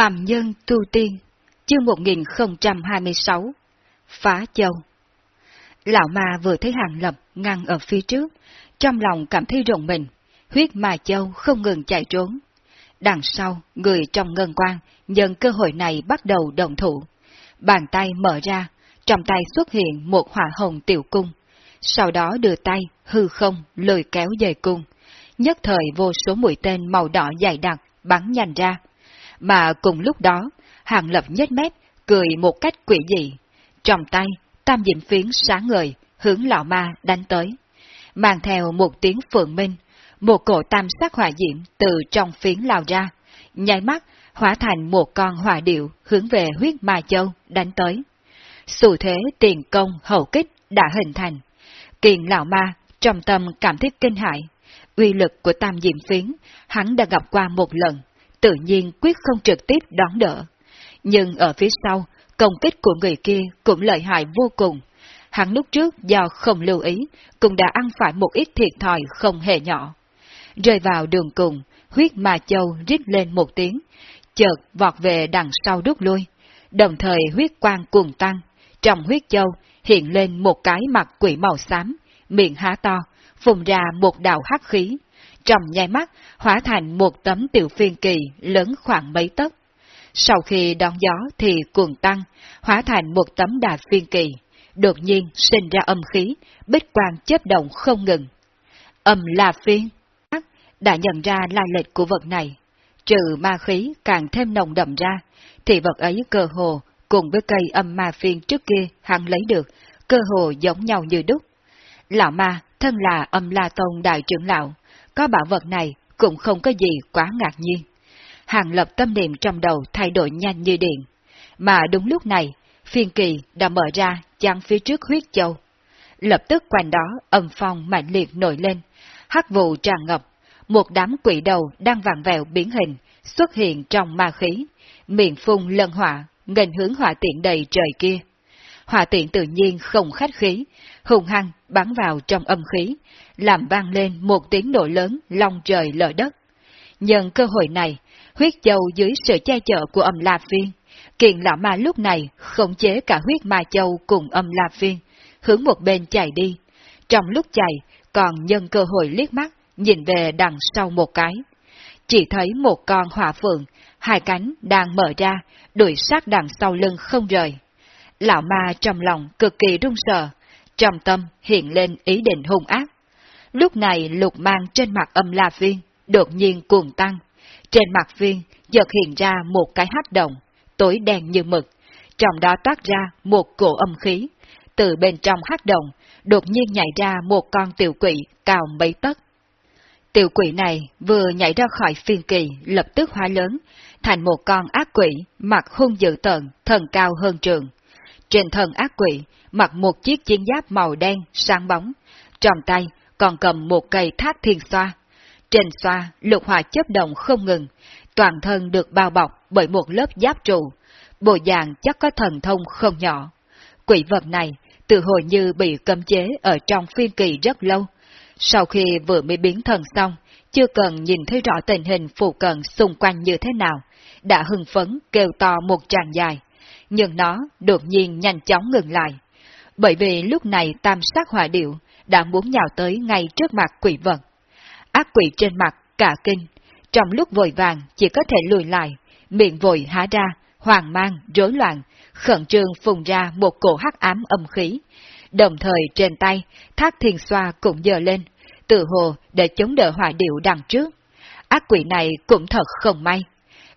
Phạm Nhân Tu Tiên, chương 1026, Phá Châu Lão ma vừa thấy hàng lập ngăn ở phía trước, trong lòng cảm thấy rùng mình, huyết ma châu không ngừng chạy trốn. Đằng sau, người trong ngân quan nhân cơ hội này bắt đầu đồng thủ. Bàn tay mở ra, trong tay xuất hiện một hỏa hồng tiểu cung, sau đó đưa tay, hư không, lời kéo dây cung. Nhất thời vô số mũi tên màu đỏ dày đặc bắn nhanh ra, mà cùng lúc đó, Hàng Lập nhếch mép, cười một cách quỷ dị. Trong tay, tam diệm phiến sáng ngời, hướng lão ma đánh tới. Mang theo một tiếng phượng minh, một cổ tam sắc hỏa diệm từ trong phiến lao ra, nháy mắt hóa thành một con hỏa điệu hướng về huyết ma châu đánh tới. Xu thế tiền công hậu kích đã hình thành. Kiền lão ma trong tâm cảm thấy kinh hại. Uy lực của tam diệm phiến hắn đã gặp qua một lần, tự nhiên quyết không trực tiếp đón đỡ. Nhưng ở phía sau, công kích của người kia cũng lợi hại vô cùng. Hắn lúc trước do không lưu ý, cũng đã ăn phải một ít thiệt thòi không hề nhỏ. Rơi vào đường cùng, huyết mà châu rít lên một tiếng, chợt vọt về đằng sau rút lui, đồng thời huyết quang cuồng tăng. Trong huyết châu hiện lên một cái mặt quỷ màu xám, miệng há to, phùng ra một đạo hắc khí, trong nháy mắt hóa thành một tấm tiểu phiên kỳ lớn khoảng mấy tấc. Sau khi đón gió thì cuồng tăng, hóa thành một tấm đà phiên kỳ, đột nhiên sinh ra âm khí, bích quang chớp động không ngừng. Âm là phiên, đã nhận ra lai lịch của vật này, trừ ma khí càng thêm nồng đậm ra, thì vật ấy cơ hồ cùng với cây âm ma phiên trước kia hắn lấy được, cơ hồ giống nhau như đúc. Lão ma, thân là âm la tông đại trưởng lão, có bảo vật này cũng không có gì quá ngạc nhiên. Hàng lập tâm niệm trong đầu thay đổi nhanh như điện. Mà đúng lúc này, phiên kỳ đã mở ra chắn phía trước huyết châu. Lập tức quanh đó âm phong mạnh liệt nổi lên, hắc vụ tràn ngập, một đám quỷ đầu đang vặn vẹo biến hình, xuất hiện trong ma khí, miệng phun lân hỏa, nghênh hướng hỏa tiện đầy trời kia. Hỏa tiện tự nhiên không khách khí, hùng hăng bắn vào trong âm khí, làm vang lên một tiếng nổ lớn long trời lở đất. Nhân cơ hội này, huyết châu dưới sự che chở của âm La Phiên, kiện lão ma lúc này khống chế cả huyết ma châu cùng âm La Phiên, hướng một bên chạy đi. Trong lúc chạy, còn nhân cơ hội liếc mắt, nhìn về đằng sau một cái. Chỉ thấy một con hỏa phượng, hai cánh đang mở ra, đuổi sát đằng sau lưng không rời. Lão ma trong lòng cực kỳ run sợ, trong tâm hiện lên ý định hung ác. Lúc này lục mang trên mặt âm la viên, đột nhiên cuồng tăng. Trên mặt viên giật hiện ra một cái hắc động, tối đen như mực, trong đó toát ra một cổ âm khí. Từ bên trong hắc động, đột nhiên nhảy ra một con tiểu quỷ cao mấy tấc. Tiểu quỷ này vừa nhảy ra khỏi phiên kỳ lập tức hóa lớn, thành một con ác quỷ mặt hung dữ tợn, thần cao hơn trường. Trên thân ác quỷ mặc một chiếc chiến giáp màu đen, sáng bóng, trong tay còn cầm một cây thác thiên xoa. Trên xoa, lục hỏa chấp động không ngừng, toàn thân được bao bọc bởi một lớp giáp trụ, bộ dạng chắc có thần thông không nhỏ. Quỷ vật này tự hồi như bị cấm chế ở trong phiên kỳ rất lâu. Sau khi vừa mới biến thần xong, chưa cần nhìn thấy rõ tình hình phụ cận xung quanh như thế nào, đã hưng phấn kêu to một tràng dài, nhưng nó đột nhiên nhanh chóng ngừng lại. Bởi vì lúc này tam sát hỏa điệu đã muốn nhào tới ngay trước mặt quỷ vật. Ác quỷ trên mặt cả kinh, trong lúc vội vàng chỉ có thể lùi lại, miệng vội há ra, hoàng mang, rối loạn, khẩn trương phùng ra một cổ hắc ám âm khí. Đồng thời trên tay, thác thiền xoa cũng dờ lên, tự hồ để chống đỡ hỏa điệu đằng trước. Ác quỷ này cũng thật không may.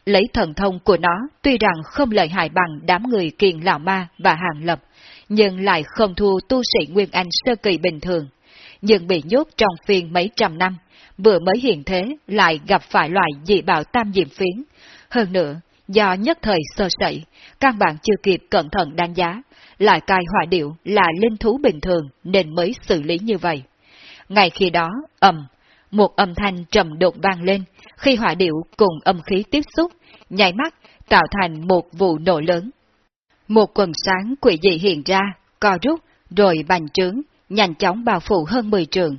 Lấy thần thông của nó tuy rằng không lợi hại bằng đám người kiền lão ma và hàng lập, nhưng lại không thua tu sĩ Nguyên Anh sơ kỳ bình thường. Nhưng bị nhốt trong phiên mấy trăm năm, vừa mới hiện thế lại gặp phải loại dị bảo tam diệm phiến. Hơn nữa, do nhất thời sơ sẩy, các bạn chưa kịp cẩn thận đánh giá, lại cai hỏa điệu là linh thú bình thường nên mới xử lý như vậy. Ngay khi đó, ầm, một âm thanh trầm đột vang lên, khi hỏa điệu cùng âm khí tiếp xúc, nhảy mắt tạo thành một vụ nổ lớn. Một quần sáng quỷ dị hiện ra, co rút, rồi bành trướng, nhanh chóng bao phủ hơn 10 trường.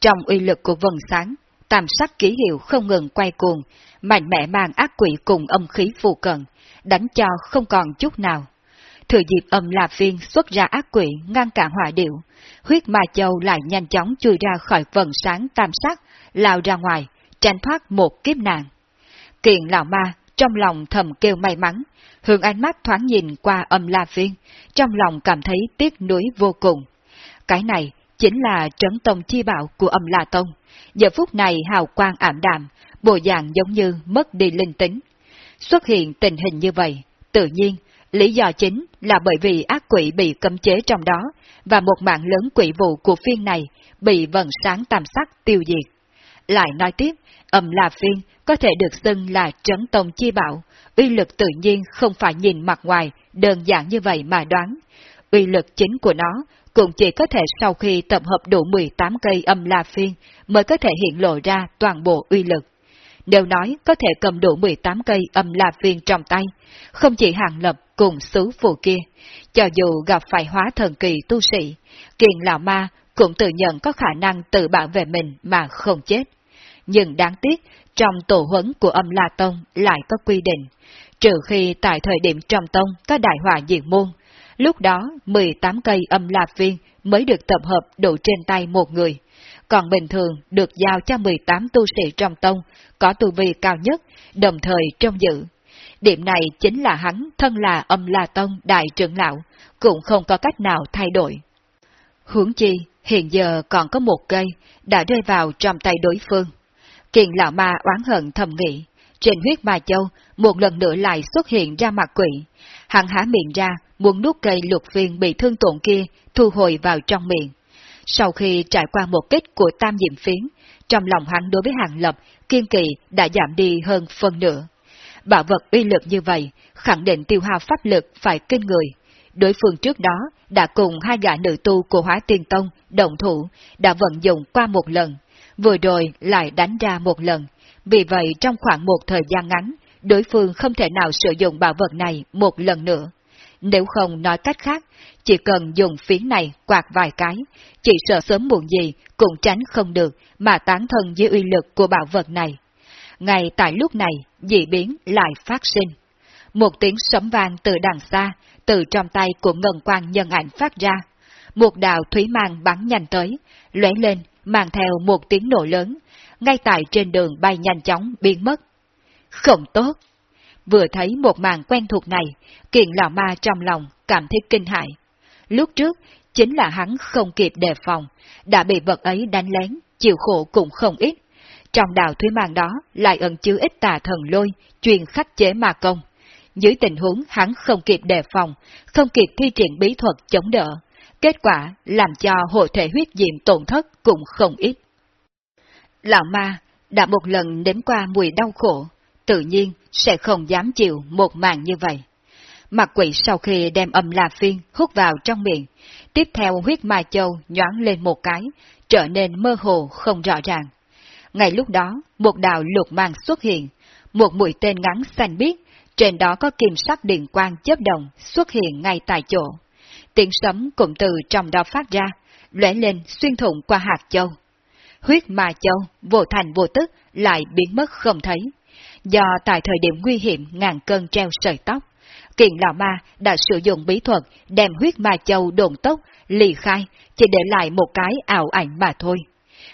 Trong uy lực của vần sáng, tam sắc ký hiệu không ngừng quay cuồng, mạnh mẽ mang ác quỷ cùng âm khí phù cận, đánh cho không còn chút nào. Thừa dịp âm La viên xuất ra ác quỷ ngăn cản hỏa điệu, huyết ma châu lại nhanh chóng chui ra khỏi vần sáng tam sắc, lao ra ngoài, tránh thoát một kiếp nạn. Kiện lão ma trong lòng thầm kêu may mắn, hướng ánh mắt thoáng nhìn qua âm La viên trong lòng cảm thấy tiếc nuối vô cùng. Cái này chính là trấn tông chi bảo của âm La Tông. Giờ phút này hào quang ảm đạm, bộ dạng giống như mất đi linh tính. Xuất hiện tình hình như vậy, tự nhiên, lý do chính là bởi vì ác quỷ bị cấm chế trong đó, và một mạng lớn quỷ vụ của phiên này bị vần sáng tam sắc tiêu diệt. Lại nói tiếp, âm La Phiên có thể được xưng là trấn tông chi bảo, uy lực tự nhiên không phải nhìn mặt ngoài, đơn giản như vậy mà đoán. Uy lực chính của nó cũng chỉ có thể sau khi tập hợp đủ 18 cây âm la phiên mới có thể hiện lộ ra toàn bộ uy lực đều nói có thể cầm đủ 18 cây âm la viên trong tay, không chỉ hàng lập cùng xứ phù kia, cho dù gặp phải hóa thần kỳ tu sĩ, kiền lão ma cũng tự nhận có khả năng tự bảo vệ mình mà không chết. Nhưng đáng tiếc, trong tổ huấn của âm La Tông lại có quy định, trừ khi tại thời điểm trong tông có đại họa diệt môn, lúc đó 18 cây âm La viên mới được tập hợp đủ trên tay một người, còn bình thường được giao cho 18 tu sĩ trong tông, có tu vi cao nhất, đồng thời trong dự. Điểm này chính là hắn thân là âm La Tông đại trưởng lão, cũng không có cách nào thay đổi. Hướng chi, hiện giờ còn có một cây, đã rơi vào trong tay đối phương. Kiện lão ma oán hận thầm nghĩ, trên huyết ma châu, một lần nữa lại xuất hiện ra mặt quỷ. Hắn há miệng ra, muốn nuốt cây lục viên bị thương tổn kia, thu hồi vào trong miệng. Sau khi trải qua một kích của tam diệm phiến, trong lòng hắn đối với hàng lập, kiên kỳ đã giảm đi hơn phần nửa. Bảo vật uy lực như vậy, khẳng định tiêu hao pháp lực phải kinh người. Đối phương trước đó đã cùng hai gã nữ tu của hóa tiên tông, động thủ, đã vận dụng qua một lần, vừa rồi lại đánh ra một lần. Vì vậy trong khoảng một thời gian ngắn, đối phương không thể nào sử dụng bảo vật này một lần nữa. Nếu không nói cách khác, chỉ cần dùng phiến này quạt vài cái, chỉ sợ sớm muộn gì cũng tránh không được mà tán thân dưới uy lực của bảo vật này. Ngay tại lúc này, dị biến lại phát sinh. Một tiếng sấm vang từ đằng xa, từ trong tay của ngân quan nhân ảnh phát ra. Một đạo thủy mang bắn nhanh tới, lóe lên, mang theo một tiếng nổ lớn, ngay tại trên đường bay nhanh chóng biến mất. Không tốt! Vừa thấy một màn quen thuộc này, kiện lão ma trong lòng cảm thấy kinh hại. Lúc trước, chính là hắn không kịp đề phòng, đã bị vật ấy đánh lén, chịu khổ cũng không ít. Trong đạo thúy màn đó lại ẩn chứa ít tà thần lôi, truyền khắc chế ma công. Dưới tình huống hắn không kịp đề phòng, không kịp thi triển bí thuật chống đỡ, kết quả làm cho hộ thể huyết diệm tổn thất cũng không ít. Lão ma đã một lần đến qua mùi đau khổ, tự nhiên sẽ không dám chịu một màn như vậy. Mặt quỷ sau khi đem âm la phiên hút vào trong miệng, tiếp theo huyết ma châu nhoáng lên một cái, trở nên mơ hồ không rõ ràng. Ngay lúc đó, một đạo lục mang xuất hiện, một mũi tên ngắn xanh biếc, trên đó có kim sắc điện quang chớp động xuất hiện ngay tại chỗ. Tiếng sấm cũng từ trong đó phát ra, lóe lên xuyên thủng qua hạt châu. Huyết ma châu, vô thành vô tức, lại biến mất không thấy do tại thời điểm nguy hiểm ngàn cân treo sợi tóc, kiện lão ma đã sử dụng bí thuật đem huyết ma châu đồn tốc, lì khai, chỉ để lại một cái ảo ảnh mà thôi.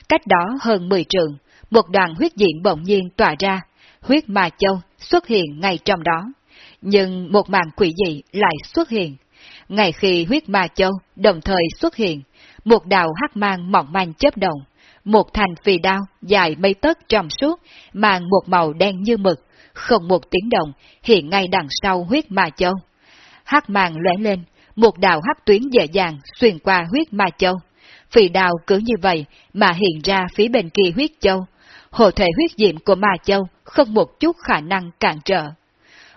Cách đó hơn 10 trường, một đoàn huyết diện bỗng nhiên tỏa ra, huyết ma châu xuất hiện ngay trong đó. Nhưng một màn quỷ dị lại xuất hiện. Ngay khi huyết ma châu đồng thời xuất hiện, một đạo hắc mang mỏng manh chớp động, một thành phi đao dài mấy tấc trong suốt, mang một màu đen như mực, không một tiếng động, hiện ngay đằng sau huyết ma châu. Hắc màng lóe lên, một đạo hắc tuyến dễ dàng xuyên qua huyết ma châu. Phi đao cứ như vậy mà hiện ra phía bên kia huyết châu. Hồ thể huyết diệm của ma châu không một chút khả năng cản trở.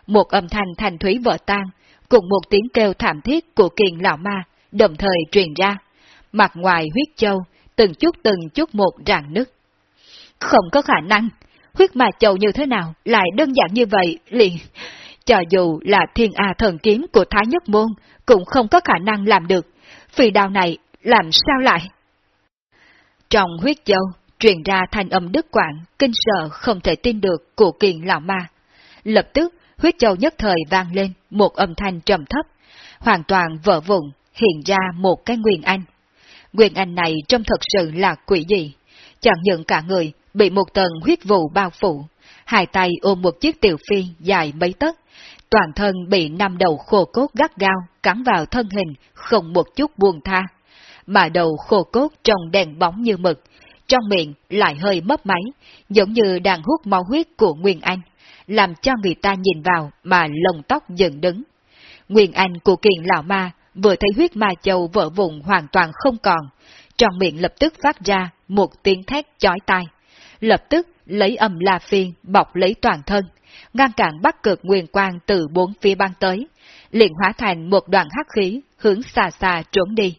Một âm thanh thành thúy vỡ tan, cùng một tiếng kêu thảm thiết của kiền lão ma, đồng thời truyền ra. Mặt ngoài huyết châu từng chút từng chút một rạn nứt. Không có khả năng, huyết ma châu như thế nào lại đơn giản như vậy liền. Cho dù là thiên A thần kiếm của Thái Nhất Môn, cũng không có khả năng làm được. vì đào này làm sao lại? Trong huyết châu, truyền ra thanh âm đức quảng, kinh sợ không thể tin được của kiền lão ma. Lập tức, huyết châu nhất thời vang lên một âm thanh trầm thấp, hoàn toàn vỡ vụn, hiện ra một cái nguyên anh. Quyền anh này trông thật sự là quỷ dị, chẳng những cả người bị một tầng huyết vụ bao phủ, hai tay ôm một chiếc tiểu phi dài mấy tấc, toàn thân bị năm đầu khô cốt gắt gao cắn vào thân hình, không một chút buông tha. Mà đầu khô cốt trông đèn bóng như mực, trong miệng lại hơi mấp máy, giống như đang hút máu huyết của Nguyên Anh, làm cho người ta nhìn vào mà lồng tóc dựng đứng. Nguyên Anh của kiền lão ma vừa thấy huyết ma châu vỡ vụn hoàn toàn không còn, trong miệng lập tức phát ra một tiếng thét chói tai. Lập tức lấy âm la phiên bọc lấy toàn thân, ngăn cản bắc cực nguyên quang từ bốn phía băng tới, liền hóa thành một đoạn hắc khí hướng xa xa trốn đi.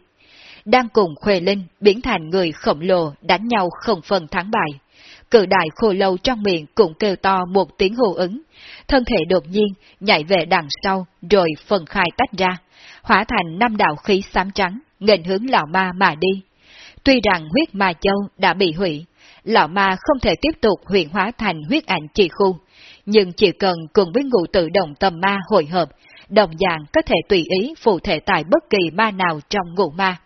Đang cùng Khuê Linh biến thành người khổng lồ đánh nhau không phần thắng bại. Cự đại khô lâu trong miệng cũng kêu to một tiếng hô ứng, thân thể đột nhiên nhảy về đằng sau rồi phần khai tách ra, hóa thành năm đạo khí xám trắng, nghênh hướng lão ma mà đi. Tuy rằng huyết ma châu đã bị hủy, lão ma không thể tiếp tục huyện hóa thành huyết ảnh chi khu, nhưng chỉ cần cùng với ngụ tự động tâm ma hội hợp, đồng dạng có thể tùy ý phụ thể tại bất kỳ ma nào trong ngụ ma.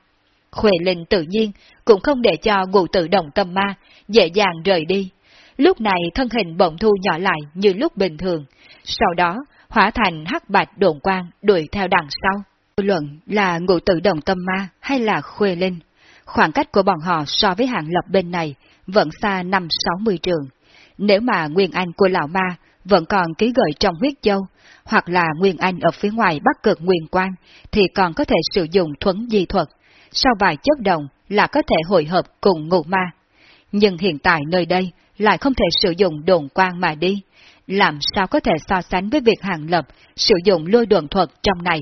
Khuệ Linh tự nhiên cũng không để cho ngụ tự động tâm ma dễ dàng rời đi. Lúc này thân hình bỗng thu nhỏ lại như lúc bình thường, sau đó hóa thành hắc bạch đồn quang đuổi theo đằng sau. Luận là ngụ tự động tâm ma hay là Khuê Linh, khoảng cách của bọn họ so với hạng lập bên này vẫn xa năm sáu mươi trường. Nếu mà Nguyên Anh của lão ma vẫn còn ký gợi trong huyết châu, hoặc là Nguyên Anh ở phía ngoài bắc cực Nguyên Quan, thì còn có thể sử dụng thuấn di thuật, sau vài chất động là có thể hội hợp cùng ngụ ma. Nhưng hiện tại nơi đây lại không thể sử dụng đồn quang mà đi, làm sao có thể so sánh với việc hàng lập sử dụng lôi đồn thuật trong này.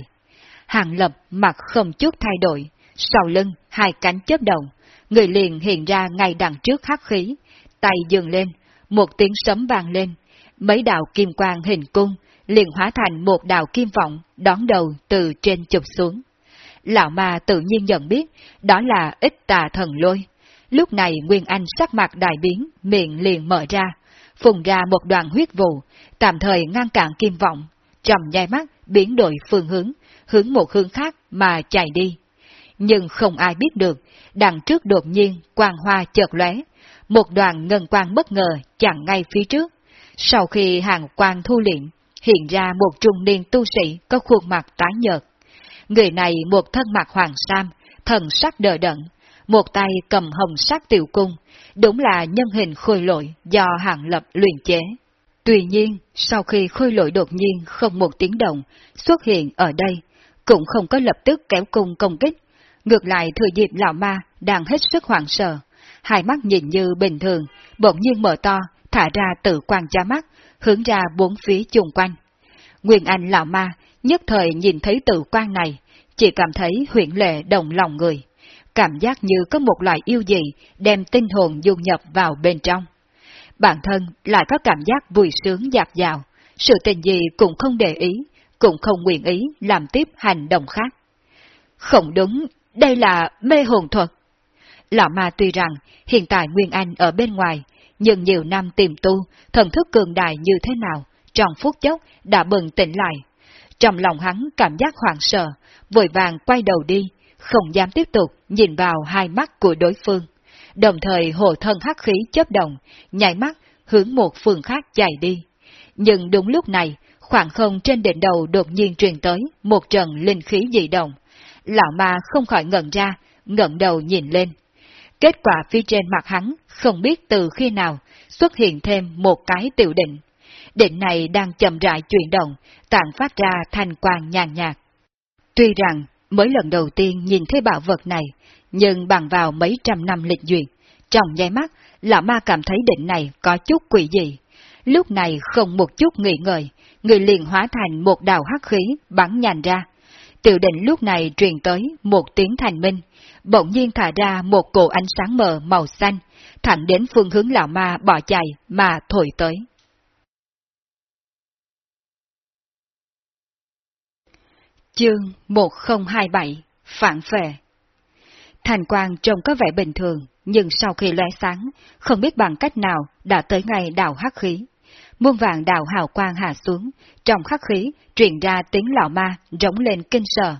Hàng lập mặt không chút thay đổi, sau lưng hai cánh chớp động, người liền hiện ra ngay đằng trước hắc khí, tay dừng lên, một tiếng sấm vang lên, mấy đạo kim quang hình cung liền hóa thành một đạo kim vọng đón đầu từ trên chụp xuống. Lão ma tự nhiên nhận biết đó là ít tà thần lôi. Lúc này Nguyên Anh sắc mặt đại biến, miệng liền mở ra, phùng ra một đoàn huyết vụ, tạm thời ngăn cản kim vọng, trầm nhai mắt biến đổi phương hướng, hướng một hướng khác mà chạy đi. Nhưng không ai biết được, đằng trước đột nhiên quang hoa chợt lóe, một đoàn ngân quang bất ngờ chặn ngay phía trước. Sau khi hàng quang thu liệm, hiện ra một trung niên tu sĩ có khuôn mặt tái nhợt. Người này một thân mặt hoàng sam, thần sắc đờ đẫn, một tay cầm hồng sắc tiểu cung, đúng là nhân hình khôi lỗi do hạng lập luyện chế. Tuy nhiên, sau khi khôi lỗi đột nhiên không một tiếng động xuất hiện ở đây, cũng không có lập tức kéo cung công kích, ngược lại thừa dịp lão ma đang hết sức hoảng sợ, hai mắt nhìn như bình thường, bỗng nhiên mở to, thả ra tự quan cha mắt, hướng ra bốn phía chung quanh. Nguyên Anh lão ma nhất thời nhìn thấy tự quan này, chỉ cảm thấy huyện lệ đồng lòng người, cảm giác như có một loại yêu gì đem tinh hồn dung nhập vào bên trong. Bản thân lại có cảm giác vui sướng dạt dào, sự tình gì cũng không để ý, cũng không nguyện ý làm tiếp hành động khác. Không đúng, đây là mê hồn thuật. Lão ma tuy rằng hiện tại Nguyên Anh ở bên ngoài, nhưng nhiều năm tìm tu, thần thức cường đại như thế nào, trong phút chốc đã bừng tỉnh lại. Trong lòng hắn cảm giác hoảng sợ, vội vàng quay đầu đi, không dám tiếp tục nhìn vào hai mắt của đối phương. Đồng thời hộ thân hắc khí chấp động, nhảy mắt hướng một phương khác chạy đi. Nhưng đúng lúc này, khoảng không trên đỉnh đầu đột nhiên truyền tới một trận linh khí dị động. Lão ma không khỏi ngẩn ra, ngẩng đầu nhìn lên. Kết quả phía trên mặt hắn không biết từ khi nào xuất hiện thêm một cái tiểu định. Định này đang chậm rãi chuyển động, tản phát ra thành quang nhàn nhạt. Tuy rằng mới lần đầu tiên nhìn thấy bảo vật này, nhưng bằng vào mấy trăm năm lịch duyệt, trong nháy mắt, lão ma cảm thấy định này có chút quỷ dị. Lúc này không một chút nghỉ ngợi, người liền hóa thành một đạo hắc khí bắn nhành ra. Tiểu định lúc này truyền tới một tiếng thành minh, bỗng nhiên thả ra một cổ ánh sáng mờ màu xanh, thẳng đến phương hướng lão ma bỏ chạy mà thổi tới. Chương 1027 Phản phệ Thành quang trông có vẻ bình thường, nhưng sau khi lóe sáng, không biết bằng cách nào đã tới ngày đào hắc khí. Muôn vàng đào hào quang hạ xuống, trong khắc khí truyền ra tiếng lão ma rống lên kinh sợ.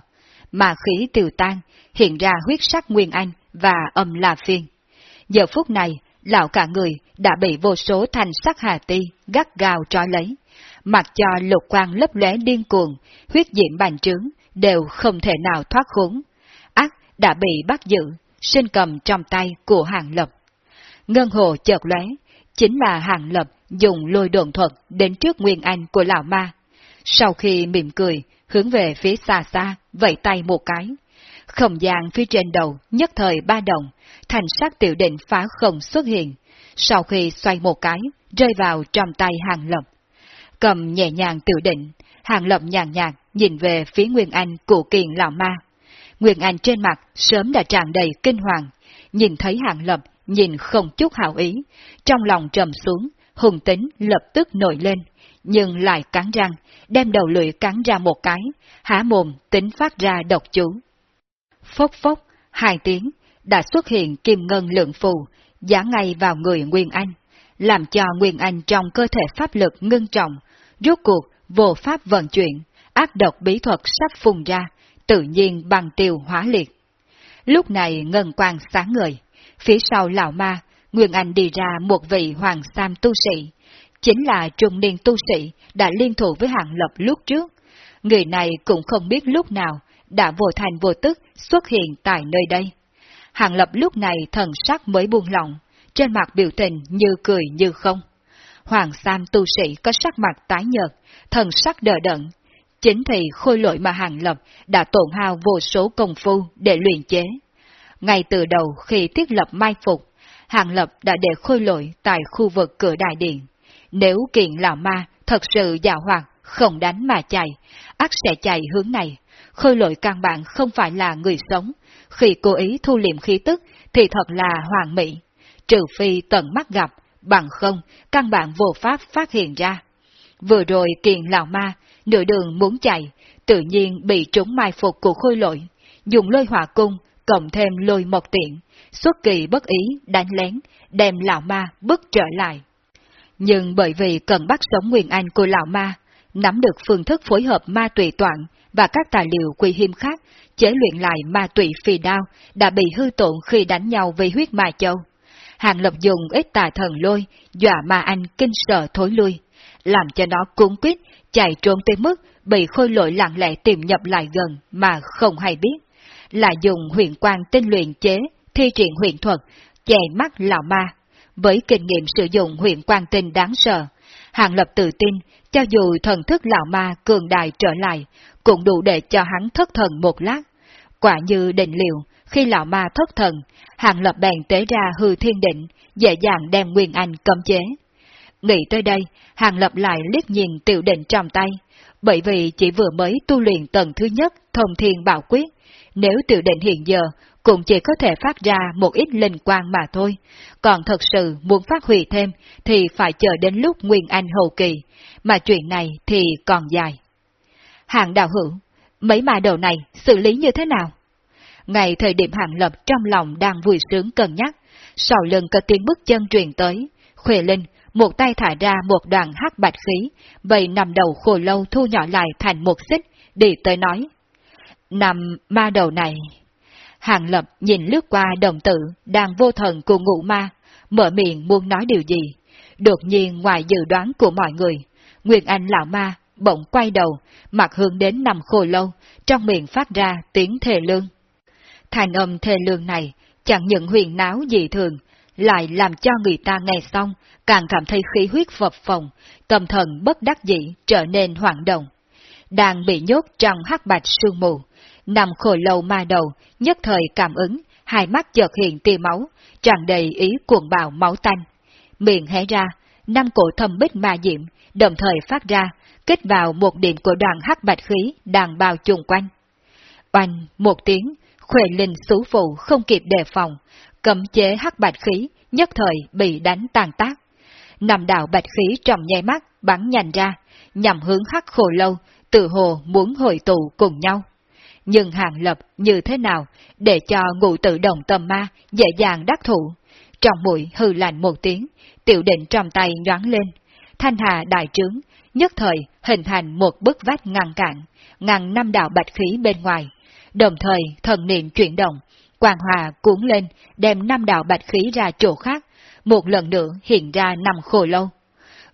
Mà khí tiêu tan, hiện ra huyết sắc nguyên anh và âm la phiên. Giờ phút này, lão cả người đã bị vô số thành sắc hà ti gắt gào trói lấy. Mặc cho lục quang lấp lóe điên cuồng, huyết diễm bành trướng, đều không thể nào thoát khốn. Ác đã bị bắt giữ, sinh cầm trong tay của hàng lập. Ngân hồ chợt lóe, chính là hàng lập dùng lôi đồn thuật đến trước nguyên anh của lão ma. Sau khi mỉm cười, hướng về phía xa xa, vẫy tay một cái. Không gian phía trên đầu nhất thời ba động, thành sắc tiểu định phá không xuất hiện. Sau khi xoay một cái, rơi vào trong tay hàng lập. Cầm nhẹ nhàng tiểu định, hàng lập nhàn nhạt nhìn về phía Nguyên Anh của kiền lão ma. Nguyên Anh trên mặt sớm đã tràn đầy kinh hoàng, nhìn thấy hàng lập, nhìn không chút hào ý, trong lòng trầm xuống, hùng tính lập tức nổi lên, nhưng lại cắn răng, đem đầu lưỡi cắn ra một cái, há mồm tính phát ra độc chú. Phốc phốc, hai tiếng, đã xuất hiện kim ngân lượng phù, giá ngay vào người Nguyên Anh, làm cho Nguyên Anh trong cơ thể pháp lực ngưng trọng, rốt cuộc vô pháp vận chuyển, ác độc bí thuật sắp phun ra, tự nhiên bằng tiêu hóa liệt. Lúc này ngân quang sáng ngời, phía sau lão ma, Nguyên Anh đi ra một vị hoàng sam tu sĩ, chính là trung niên tu sĩ đã liên thủ với hạng lập lúc trước. Người này cũng không biết lúc nào đã vô thành vô tức xuất hiện tại nơi đây. Hạng lập lúc này thần sắc mới buông lỏng, trên mặt biểu tình như cười như không. Hoàng Sam tu sĩ có sắc mặt tái nhợt, thần sắc đờ đẫn. Chính thì khôi lỗi mà Hàng Lập đã tổn hao vô số công phu để luyện chế. Ngay từ đầu khi thiết lập mai phục, Hàng Lập đã để khôi lỗi tại khu vực cửa đại điện. Nếu kiện lão ma thật sự dạo hoạt, không đánh mà chạy, ác sẽ chạy hướng này. Khôi lỗi căn bản không phải là người sống, khi cố ý thu liệm khí tức thì thật là hoàng mỹ. Trừ phi tận mắt gặp, bằng không, căn bản vô pháp phát hiện ra. Vừa rồi kiện lão ma, nửa đường muốn chạy, tự nhiên bị trúng mai phục của khôi lỗi, dùng lôi hỏa cung, cộng thêm lôi một tiện, xuất kỳ bất ý, đánh lén, đem lão ma bước trở lại. Nhưng bởi vì cần bắt sống nguyên anh của lão ma, nắm được phương thức phối hợp ma tùy toạn và các tài liệu quy hiêm khác, chế luyện lại ma tùy phi đao đã bị hư tổn khi đánh nhau với huyết ma châu. Hàng lập dùng ít tà thần lôi, dọa ma anh kinh sợ thối lui, làm cho nó cuốn quyết, chạy trốn tới mức bị khôi lội lặng lẽ tìm nhập lại gần mà không hay biết. Là dùng huyền quang tinh luyện chế, thi triển huyền thuật, chè mắt lão ma. Với kinh nghiệm sử dụng huyền quang tinh đáng sợ, Hàng Lập tự tin, cho dù thần thức lão ma cường đại trở lại, cũng đủ để cho hắn thất thần một lát. Quả như định liệu, khi lão ma thất thần, Hàng Lập bèn tế ra hư thiên định, dễ dàng đem Nguyên Anh cấm chế. Nghĩ tới đây, Hàng Lập lại liếc nhìn tiểu định trong tay, bởi vì chỉ vừa mới tu luyện tầng thứ nhất thông thiên bảo quyết, nếu tiểu định hiện giờ cũng chỉ có thể phát ra một ít linh quang mà thôi, còn thật sự muốn phát huy thêm thì phải chờ đến lúc Nguyên Anh hậu kỳ, mà chuyện này thì còn dài. Hàng đạo hữu, mấy ma đầu này xử lý như thế nào? Ngày thời điểm hàng lập trong lòng đang vui sướng cân nhắc, sau lưng có tiếng bước chân truyền tới, khuê linh một tay thả ra một đoàn hắc bạch khí, vậy nằm đầu khổ lâu thu nhỏ lại thành một xích, đi tới nói. Nằm ma đầu này. Hàng lập nhìn lướt qua đồng tử, đang vô thần của ngụ ma, mở miệng muốn nói điều gì. Đột nhiên ngoài dự đoán của mọi người, Nguyên Anh lão ma bỗng quay đầu, mặt hướng đến nằm khô lâu, trong miệng phát ra tiếng thề lương. Thành âm thề lương này chẳng những huyền náo dị thường, lại làm cho người ta nghe xong, càng cảm thấy khí huyết phập phồng, tâm thần bất đắc dĩ trở nên hoảng động. Đang bị nhốt trong hắc bạch sương mù, nằm khổ lâu ma đầu, nhất thời cảm ứng, hai mắt chợt hiện tia máu, tràn đầy ý cuồng bạo máu tanh. Miệng hé ra, năm cổ thâm bích ma diệm, đồng thời phát ra, kết vào một điểm của đoàn hắc bạch khí đang bao chung quanh. Oanh, một tiếng, khuệ linh xú phụ không kịp đề phòng, cấm chế hắc bạch khí, nhất thời bị đánh tàn tác. Nằm đạo bạch khí trong nháy mắt bắn nhanh ra, nhằm hướng hắc khổ lâu, tự hồ muốn hội tụ cùng nhau. Nhưng hàng lập như thế nào để cho ngụ tự động tâm ma dễ dàng đắc thủ. Trong mũi hư lạnh một tiếng, tiểu định trong tay nhoáng lên. Thanh hà đại trướng, nhất thời hình thành một bức vách ngăn cản, ngăn năm đạo bạch khí bên ngoài. Đồng thời thần niệm chuyển động, quang hòa cuốn lên, đem năm đạo bạch khí ra chỗ khác, một lần nữa hiện ra năm khổ lâu.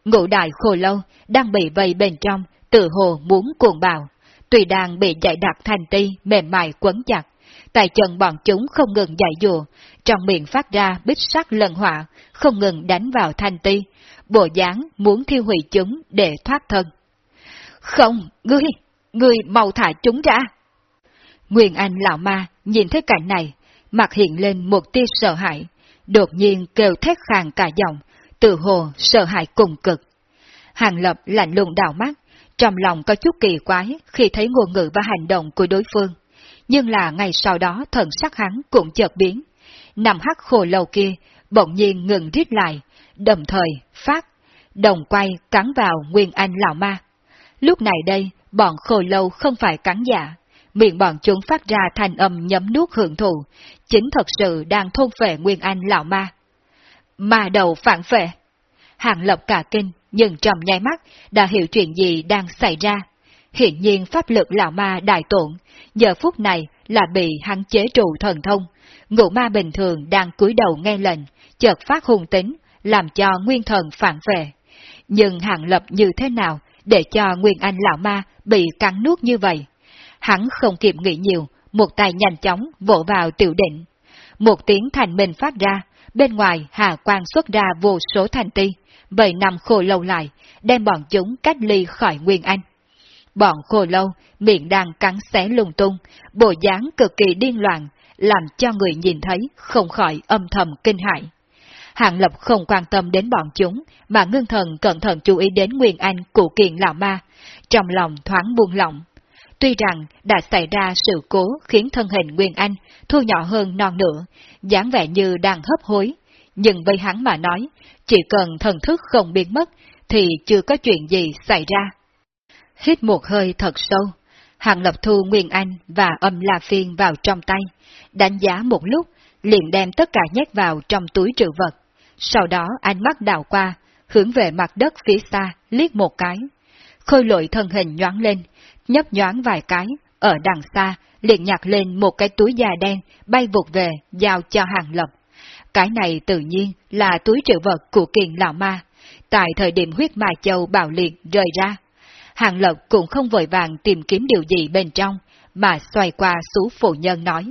Ngũ đại khổ lâu đang bị vây bên trong, tự hồ muốn cuồng bào, tùy đang bị dạy đặt thành ti mềm mại quấn chặt, tại chân bọn chúng không ngừng dạy dùa, trong miệng phát ra bích sắc lần họa, không ngừng đánh vào thanh ti, bộ dáng muốn thiêu hủy chúng để thoát thân. Không, ngươi, ngươi mau thả chúng ra. Nguyên Anh lão ma nhìn thấy cảnh này, mặt hiện lên một tia sợ hãi, đột nhiên kêu thét khàn cả giọng, tự hồ sợ hãi cùng cực. Hàng lập lạnh lùng đảo mắt, trong lòng có chút kỳ quái khi thấy ngôn ngữ và hành động của đối phương. Nhưng là ngày sau đó thần sắc hắn cũng chợt biến. Nằm hắc khổ lâu kia, bỗng nhiên ngừng rít lại, đồng thời phát, đồng quay cắn vào Nguyên Anh lão ma. Lúc này đây, bọn khổ lâu không phải cắn giả, miệng bọn chúng phát ra thành âm nhấm nuốt hưởng thụ, chính thật sự đang thôn phệ Nguyên Anh lão ma. Ma đầu phản phệ. Hàng lập cả kinh, nhưng trong nháy mắt đã hiểu chuyện gì đang xảy ra. Hiện nhiên pháp lực lão ma đại tổn, giờ phút này là bị hắn chế trụ thần thông. Ngũ ma bình thường đang cúi đầu nghe lệnh, chợt phát hung tính, làm cho nguyên thần phản về. Nhưng hạng lập như thế nào để cho Nguyên Anh lão ma bị cắn nuốt như vậy? Hắn không kịp nghĩ nhiều, một tay nhanh chóng vỗ vào tiểu định. Một tiếng thành mình phát ra, bên ngoài hà quang xuất ra vô số thành ti, vậy nằm khô lâu lại, đem bọn chúng cách ly khỏi Nguyên Anh. Bọn khô lâu, miệng đang cắn xé lung tung, bộ dáng cực kỳ điên loạn, làm cho người nhìn thấy không khỏi âm thầm kinh hại. Hạng Lập không quan tâm đến bọn chúng, mà ngưng thần cẩn thận chú ý đến Nguyên Anh cụ kiện lão ma, trong lòng thoáng buông lỏng. Tuy rằng đã xảy ra sự cố khiến thân hình Nguyên Anh thu nhỏ hơn non nữa, dáng vẻ như đang hấp hối, nhưng với hắn mà nói, chỉ cần thần thức không biến mất thì chưa có chuyện gì xảy ra. Hít một hơi thật sâu, Hàng Lập thu Nguyên Anh và âm La Phiên vào trong tay, đánh giá một lúc, liền đem tất cả nhét vào trong túi trữ vật. Sau đó ánh mắt đào qua, hướng về mặt đất phía xa, liếc một cái. Khôi lội thân hình nhoáng lên, nhấp nhoáng vài cái, ở đằng xa, liền nhặt lên một cái túi da đen, bay vụt về, giao cho hàng lập. Cái này tự nhiên là túi trữ vật của kiền lão ma, tại thời điểm huyết ma châu bạo liệt rời ra. Hàng lộc cũng không vội vàng tìm kiếm điều gì bên trong, mà xoay qua số phụ nhân nói.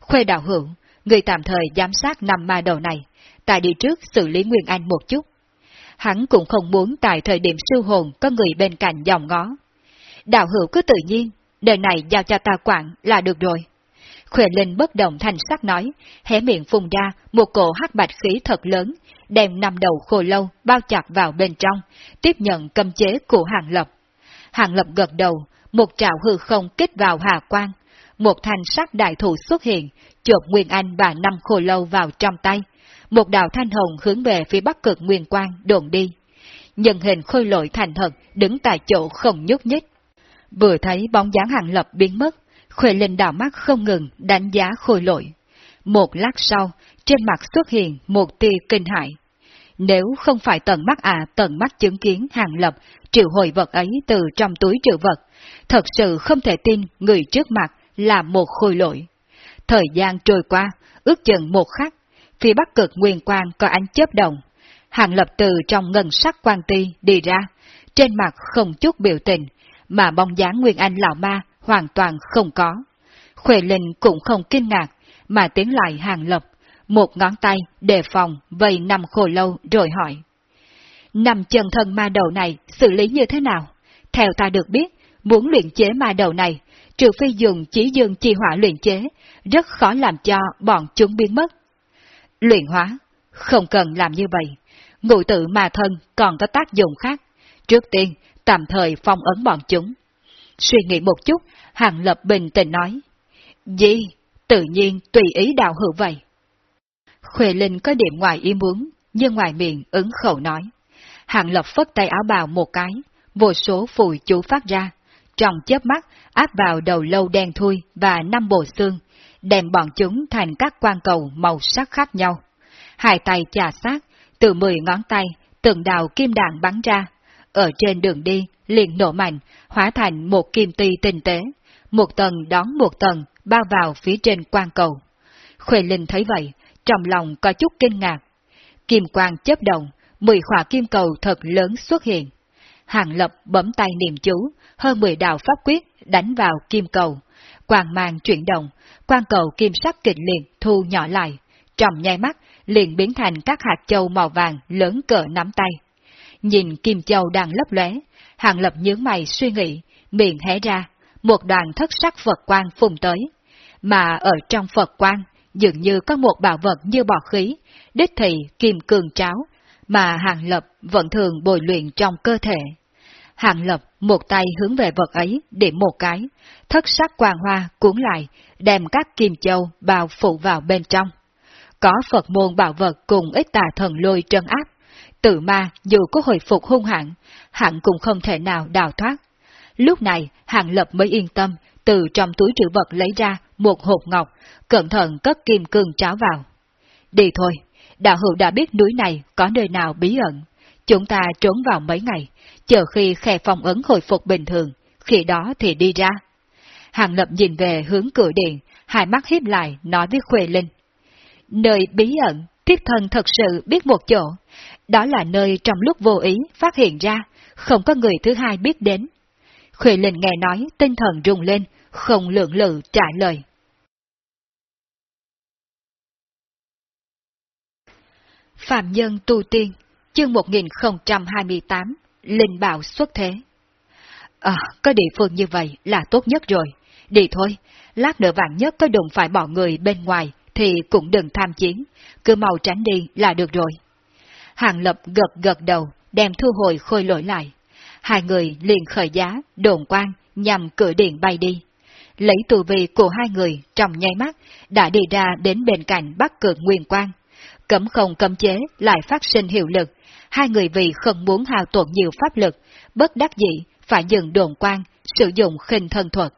Khuê đạo hữu, người tạm thời giám sát năm ma đầu này, tại đi trước xử lý Nguyên Anh một chút. Hắn cũng không muốn tại thời điểm siêu hồn có người bên cạnh dòng ngó. Đạo hữu cứ tự nhiên, đời này giao cho ta quản là được rồi. Khuệ Linh bất động thành sắc nói, hé miệng phùng ra một cổ hắc bạch khí thật lớn, đem năm đầu khô lâu bao chặt vào bên trong, tiếp nhận cầm chế của Hàng Lập. Hàng Lập gật đầu, một trào hư không kích vào hà quang, một thanh sắc đại thủ xuất hiện, chộp Nguyên Anh và năm khô lâu vào trong tay, một đạo thanh hồng hướng về phía bắc cực Nguyên Quang đồn đi. Nhân hình khôi lội thành thật, đứng tại chỗ không nhúc nhích. Vừa thấy bóng dáng hàng lập biến mất, Khuệ Linh đảo mắt không ngừng đánh giá khôi lội. Một lát sau, trên mặt xuất hiện một tia kinh hại. Nếu không phải tận mắt à tận mắt chứng kiến hàng lập triệu hồi vật ấy từ trong túi trữ vật, thật sự không thể tin người trước mặt là một khôi lỗi. Thời gian trôi qua, ước chừng một khắc, phía bắc cực nguyên quang có ánh chớp động. Hàng lập từ trong ngân sắc quan ti đi ra, trên mặt không chút biểu tình, mà bóng dáng Nguyên Anh lão ma hoàn toàn không có. Khuệ Linh cũng không kinh ngạc, mà tiến lại hàng lập, một ngón tay đề phòng vây năm khổ lâu rồi hỏi. Năm chân thân ma đầu này xử lý như thế nào? Theo ta được biết, muốn luyện chế ma đầu này, trừ phi dùng chỉ dương chi hỏa luyện chế, rất khó làm cho bọn chúng biến mất. Luyện hóa, không cần làm như vậy. Ngụ tự ma thân còn có tác dụng khác. Trước tiên, tạm thời phong ấn bọn chúng. Suy nghĩ một chút, Hàng Lập bình tĩnh nói. Gì? Tự nhiên tùy ý đạo hữu vậy. Khuê Linh có điểm ngoài ý muốn, nhưng ngoài miệng ứng khẩu nói. Hàng Lập phất tay áo bào một cái, vô số phùi chú phát ra, trong chớp mắt áp vào đầu lâu đen thui và năm bộ xương, đem bọn chúng thành các quan cầu màu sắc khác nhau. Hai tay chà sát, từ mười ngón tay, từng đào kim đạn bắn ra. Ở trên đường đi, liền nổ mạnh, hóa thành một kim ti tinh tế, một tầng đón một tầng, bao vào phía trên quan cầu. Khuê Linh thấy vậy, trong lòng có chút kinh ngạc. Kim quang chớp động, mười khỏa kim cầu thật lớn xuất hiện. Hàng lập bấm tay niệm chú, hơn mười đạo pháp quyết đánh vào kim cầu. Quang mang chuyển động, quan cầu kim sắc kịch liệt thu nhỏ lại, trong nháy mắt liền biến thành các hạt châu màu vàng lớn cỡ nắm tay. Nhìn kim châu đang lấp lóe, hàng lập nhướng mày suy nghĩ, miệng hé ra, một đoàn thất sắc Phật quang phùng tới. Mà ở trong Phật quang, dường như có một bảo vật như bọt khí, đích thị kim cường tráo, mà hàng lập vẫn thường bồi luyện trong cơ thể. Hàng lập một tay hướng về vật ấy điểm một cái, thất sắc quang hoa cuốn lại, đem các kim châu bao phủ vào bên trong. Có Phật môn bảo vật cùng ít tà thần lôi trân áp, tự ma dù có hồi phục hung hãn, hẳn cũng không thể nào đào thoát. Lúc này, hạng Lập mới yên tâm, từ trong túi trữ vật lấy ra một hộp ngọc, cẩn thận cất kim cương cháo vào. Đi thôi, đạo hữu đã biết núi này có nơi nào bí ẩn. Chúng ta trốn vào mấy ngày, chờ khi khe phong ấn hồi phục bình thường, khi đó thì đi ra. Hàng Lập nhìn về hướng cửa điện, hai mắt hiếp lại nói với Khuê Linh. Nơi bí ẩn, thiếp thần thật sự biết một chỗ. Đó là nơi trong lúc vô ý phát hiện ra, không có người thứ hai biết đến. Khuê Linh nghe nói tinh thần rung lên, không lượng lự trả lời. Phạm Nhân Tu Tiên, chương 1028, Linh Bảo xuất thế. À, có địa phương như vậy là tốt nhất rồi. Đi thôi, lát nữa vạn nhất có đụng phải bọn người bên ngoài thì cũng đừng tham chiến, cứ mau tránh đi là được rồi. Hàng Lập gật gật đầu, đem thu hồi khôi lỗi lại. Hai người liền khởi giá, đồn quan, nhằm cửa điện bay đi. Lấy tù vị của hai người trong nháy mắt, đã đi ra đến bên cạnh bắc cực nguyên quan. Cấm không cấm chế lại phát sinh hiệu lực, hai người vì không muốn hao tổn nhiều pháp lực, bất đắc dĩ phải dừng đồn quan, sử dụng khinh thân thuật.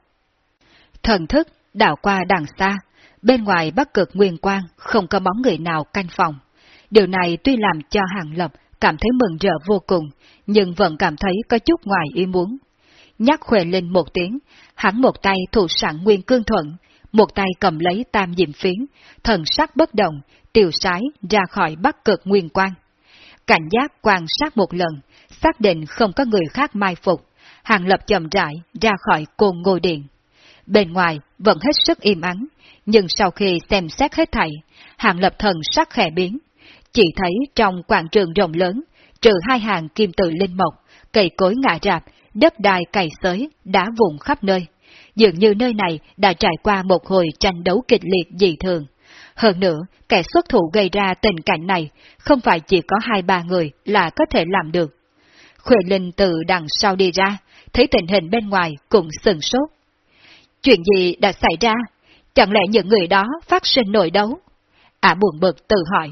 Thần thức đảo qua đằng xa, bên ngoài bắc cực nguyên quan không có bóng người nào canh phòng. Điều này tuy làm cho Hàng Lập cảm thấy mừng rỡ vô cùng, nhưng vẫn cảm thấy có chút ngoài ý muốn. Nhắc khuệ lên một tiếng, hắn một tay thủ sẵn nguyên cương thuận, một tay cầm lấy tam diệm phiến, thần sắc bất động, tiêu sái ra khỏi bắc cực nguyên quan. Cảnh giác quan sát một lần, xác định không có người khác mai phục, hàng lập chậm rãi ra khỏi côn ngôi điện. Bên ngoài vẫn hết sức im ắng, nhưng sau khi xem xét hết thảy, hàng lập thần sắc khẽ biến. Chỉ thấy trong quảng trường rộng lớn, trừ hai hàng kim tự linh mộc, cây cối ngã rạp, đất đai cày xới, đá vụn khắp nơi. Dường như nơi này đã trải qua một hồi tranh đấu kịch liệt dị thường. Hơn nữa, kẻ xuất thủ gây ra tình cảnh này không phải chỉ có hai ba người là có thể làm được. Khuệ Linh từ đằng sau đi ra, thấy tình hình bên ngoài cũng sừng sốt. Chuyện gì đã xảy ra? Chẳng lẽ những người đó phát sinh nội đấu? Ả buồn bực tự hỏi.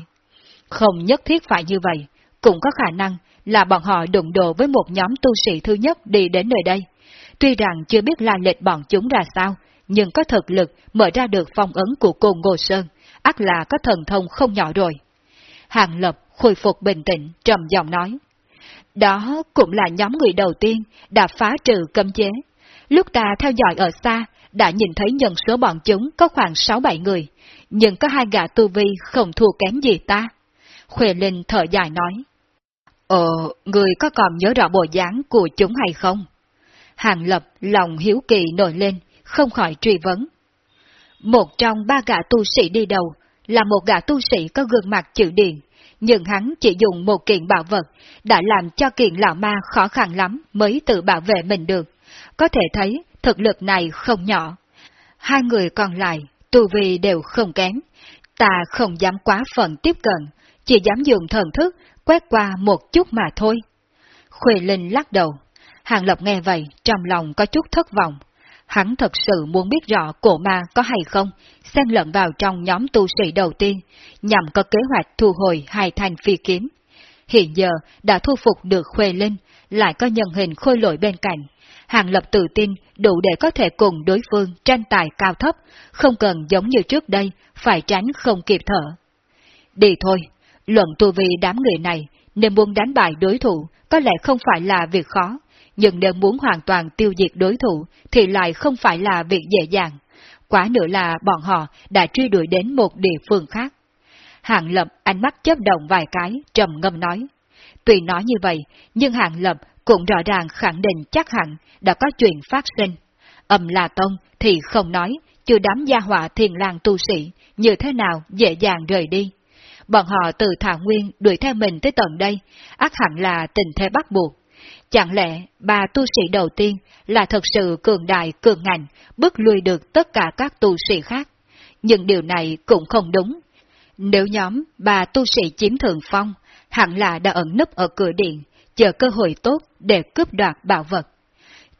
Không nhất thiết phải như vậy, cũng có khả năng là bọn họ đụng độ với một nhóm tu sĩ thứ nhất đi đến nơi đây. Tuy rằng chưa biết là lệch bọn chúng ra sao, nhưng có thực lực mở ra được phong ấn của cô Ngô Sơn, ắt là có thần thông không nhỏ rồi. Hàng Lập khôi phục bình tĩnh, trầm giọng nói. Đó cũng là nhóm người đầu tiên đã phá trừ cấm chế. Lúc ta theo dõi ở xa, đã nhìn thấy nhân số bọn chúng có khoảng 6-7 người, nhưng có hai gã tu vi không thua kém gì ta. Khuê Linh thở dài nói. Ờ, người có còn nhớ rõ bộ dáng của chúng hay không? Hàng Lập lòng hiếu kỳ nổi lên, không khỏi truy vấn. Một trong ba gã tu sĩ đi đầu là một gã tu sĩ có gương mặt chữ điện, nhưng hắn chỉ dùng một kiện bảo vật đã làm cho kiện lão ma khó khăn lắm mới tự bảo vệ mình được. Có thể thấy thực lực này không nhỏ. Hai người còn lại, tu vi đều không kém, ta không dám quá phần tiếp cận, chỉ dám dùng thần thức quét qua một chút mà thôi. Khuê Linh lắc đầu. Hàng Lập nghe vậy, trong lòng có chút thất vọng. Hắn thật sự muốn biết rõ cổ ma có hay không, xen lẫn vào trong nhóm tu sĩ đầu tiên, nhằm có kế hoạch thu hồi hai thanh phi kiếm. Hiện giờ đã thu phục được Khuê Linh, lại có nhân hình khôi lỗi bên cạnh. Hàng Lập tự tin đủ để có thể cùng đối phương tranh tài cao thấp, không cần giống như trước đây, phải tránh không kịp thở. Đi thôi, luận tu vi đám người này, nên muốn đánh bại đối thủ, có lẽ không phải là việc khó, nhưng nếu muốn hoàn toàn tiêu diệt đối thủ, thì lại không phải là việc dễ dàng. Quá nữa là bọn họ đã truy đuổi đến một địa phương khác. Hạng Lập ánh mắt chớp động vài cái, trầm ngâm nói. Tuy nói như vậy, nhưng Hạng Lập cũng rõ ràng khẳng định chắc hẳn đã có chuyện phát sinh. Âm là tông thì không nói, chưa đám gia họa thiền làng tu sĩ, như thế nào dễ dàng rời đi. Bọn họ từ Thảo Nguyên đuổi theo mình tới tận đây, ác hẳn là tình thế bắt buộc. Chẳng lẽ bà tu sĩ đầu tiên là thật sự cường đại cường ngành, bước lui được tất cả các tu sĩ khác? Nhưng điều này cũng không đúng. Nếu nhóm bà tu sĩ chiếm thượng phong, hẳn là đã ẩn nấp ở cửa điện, chờ cơ hội tốt để cướp đoạt bảo vật.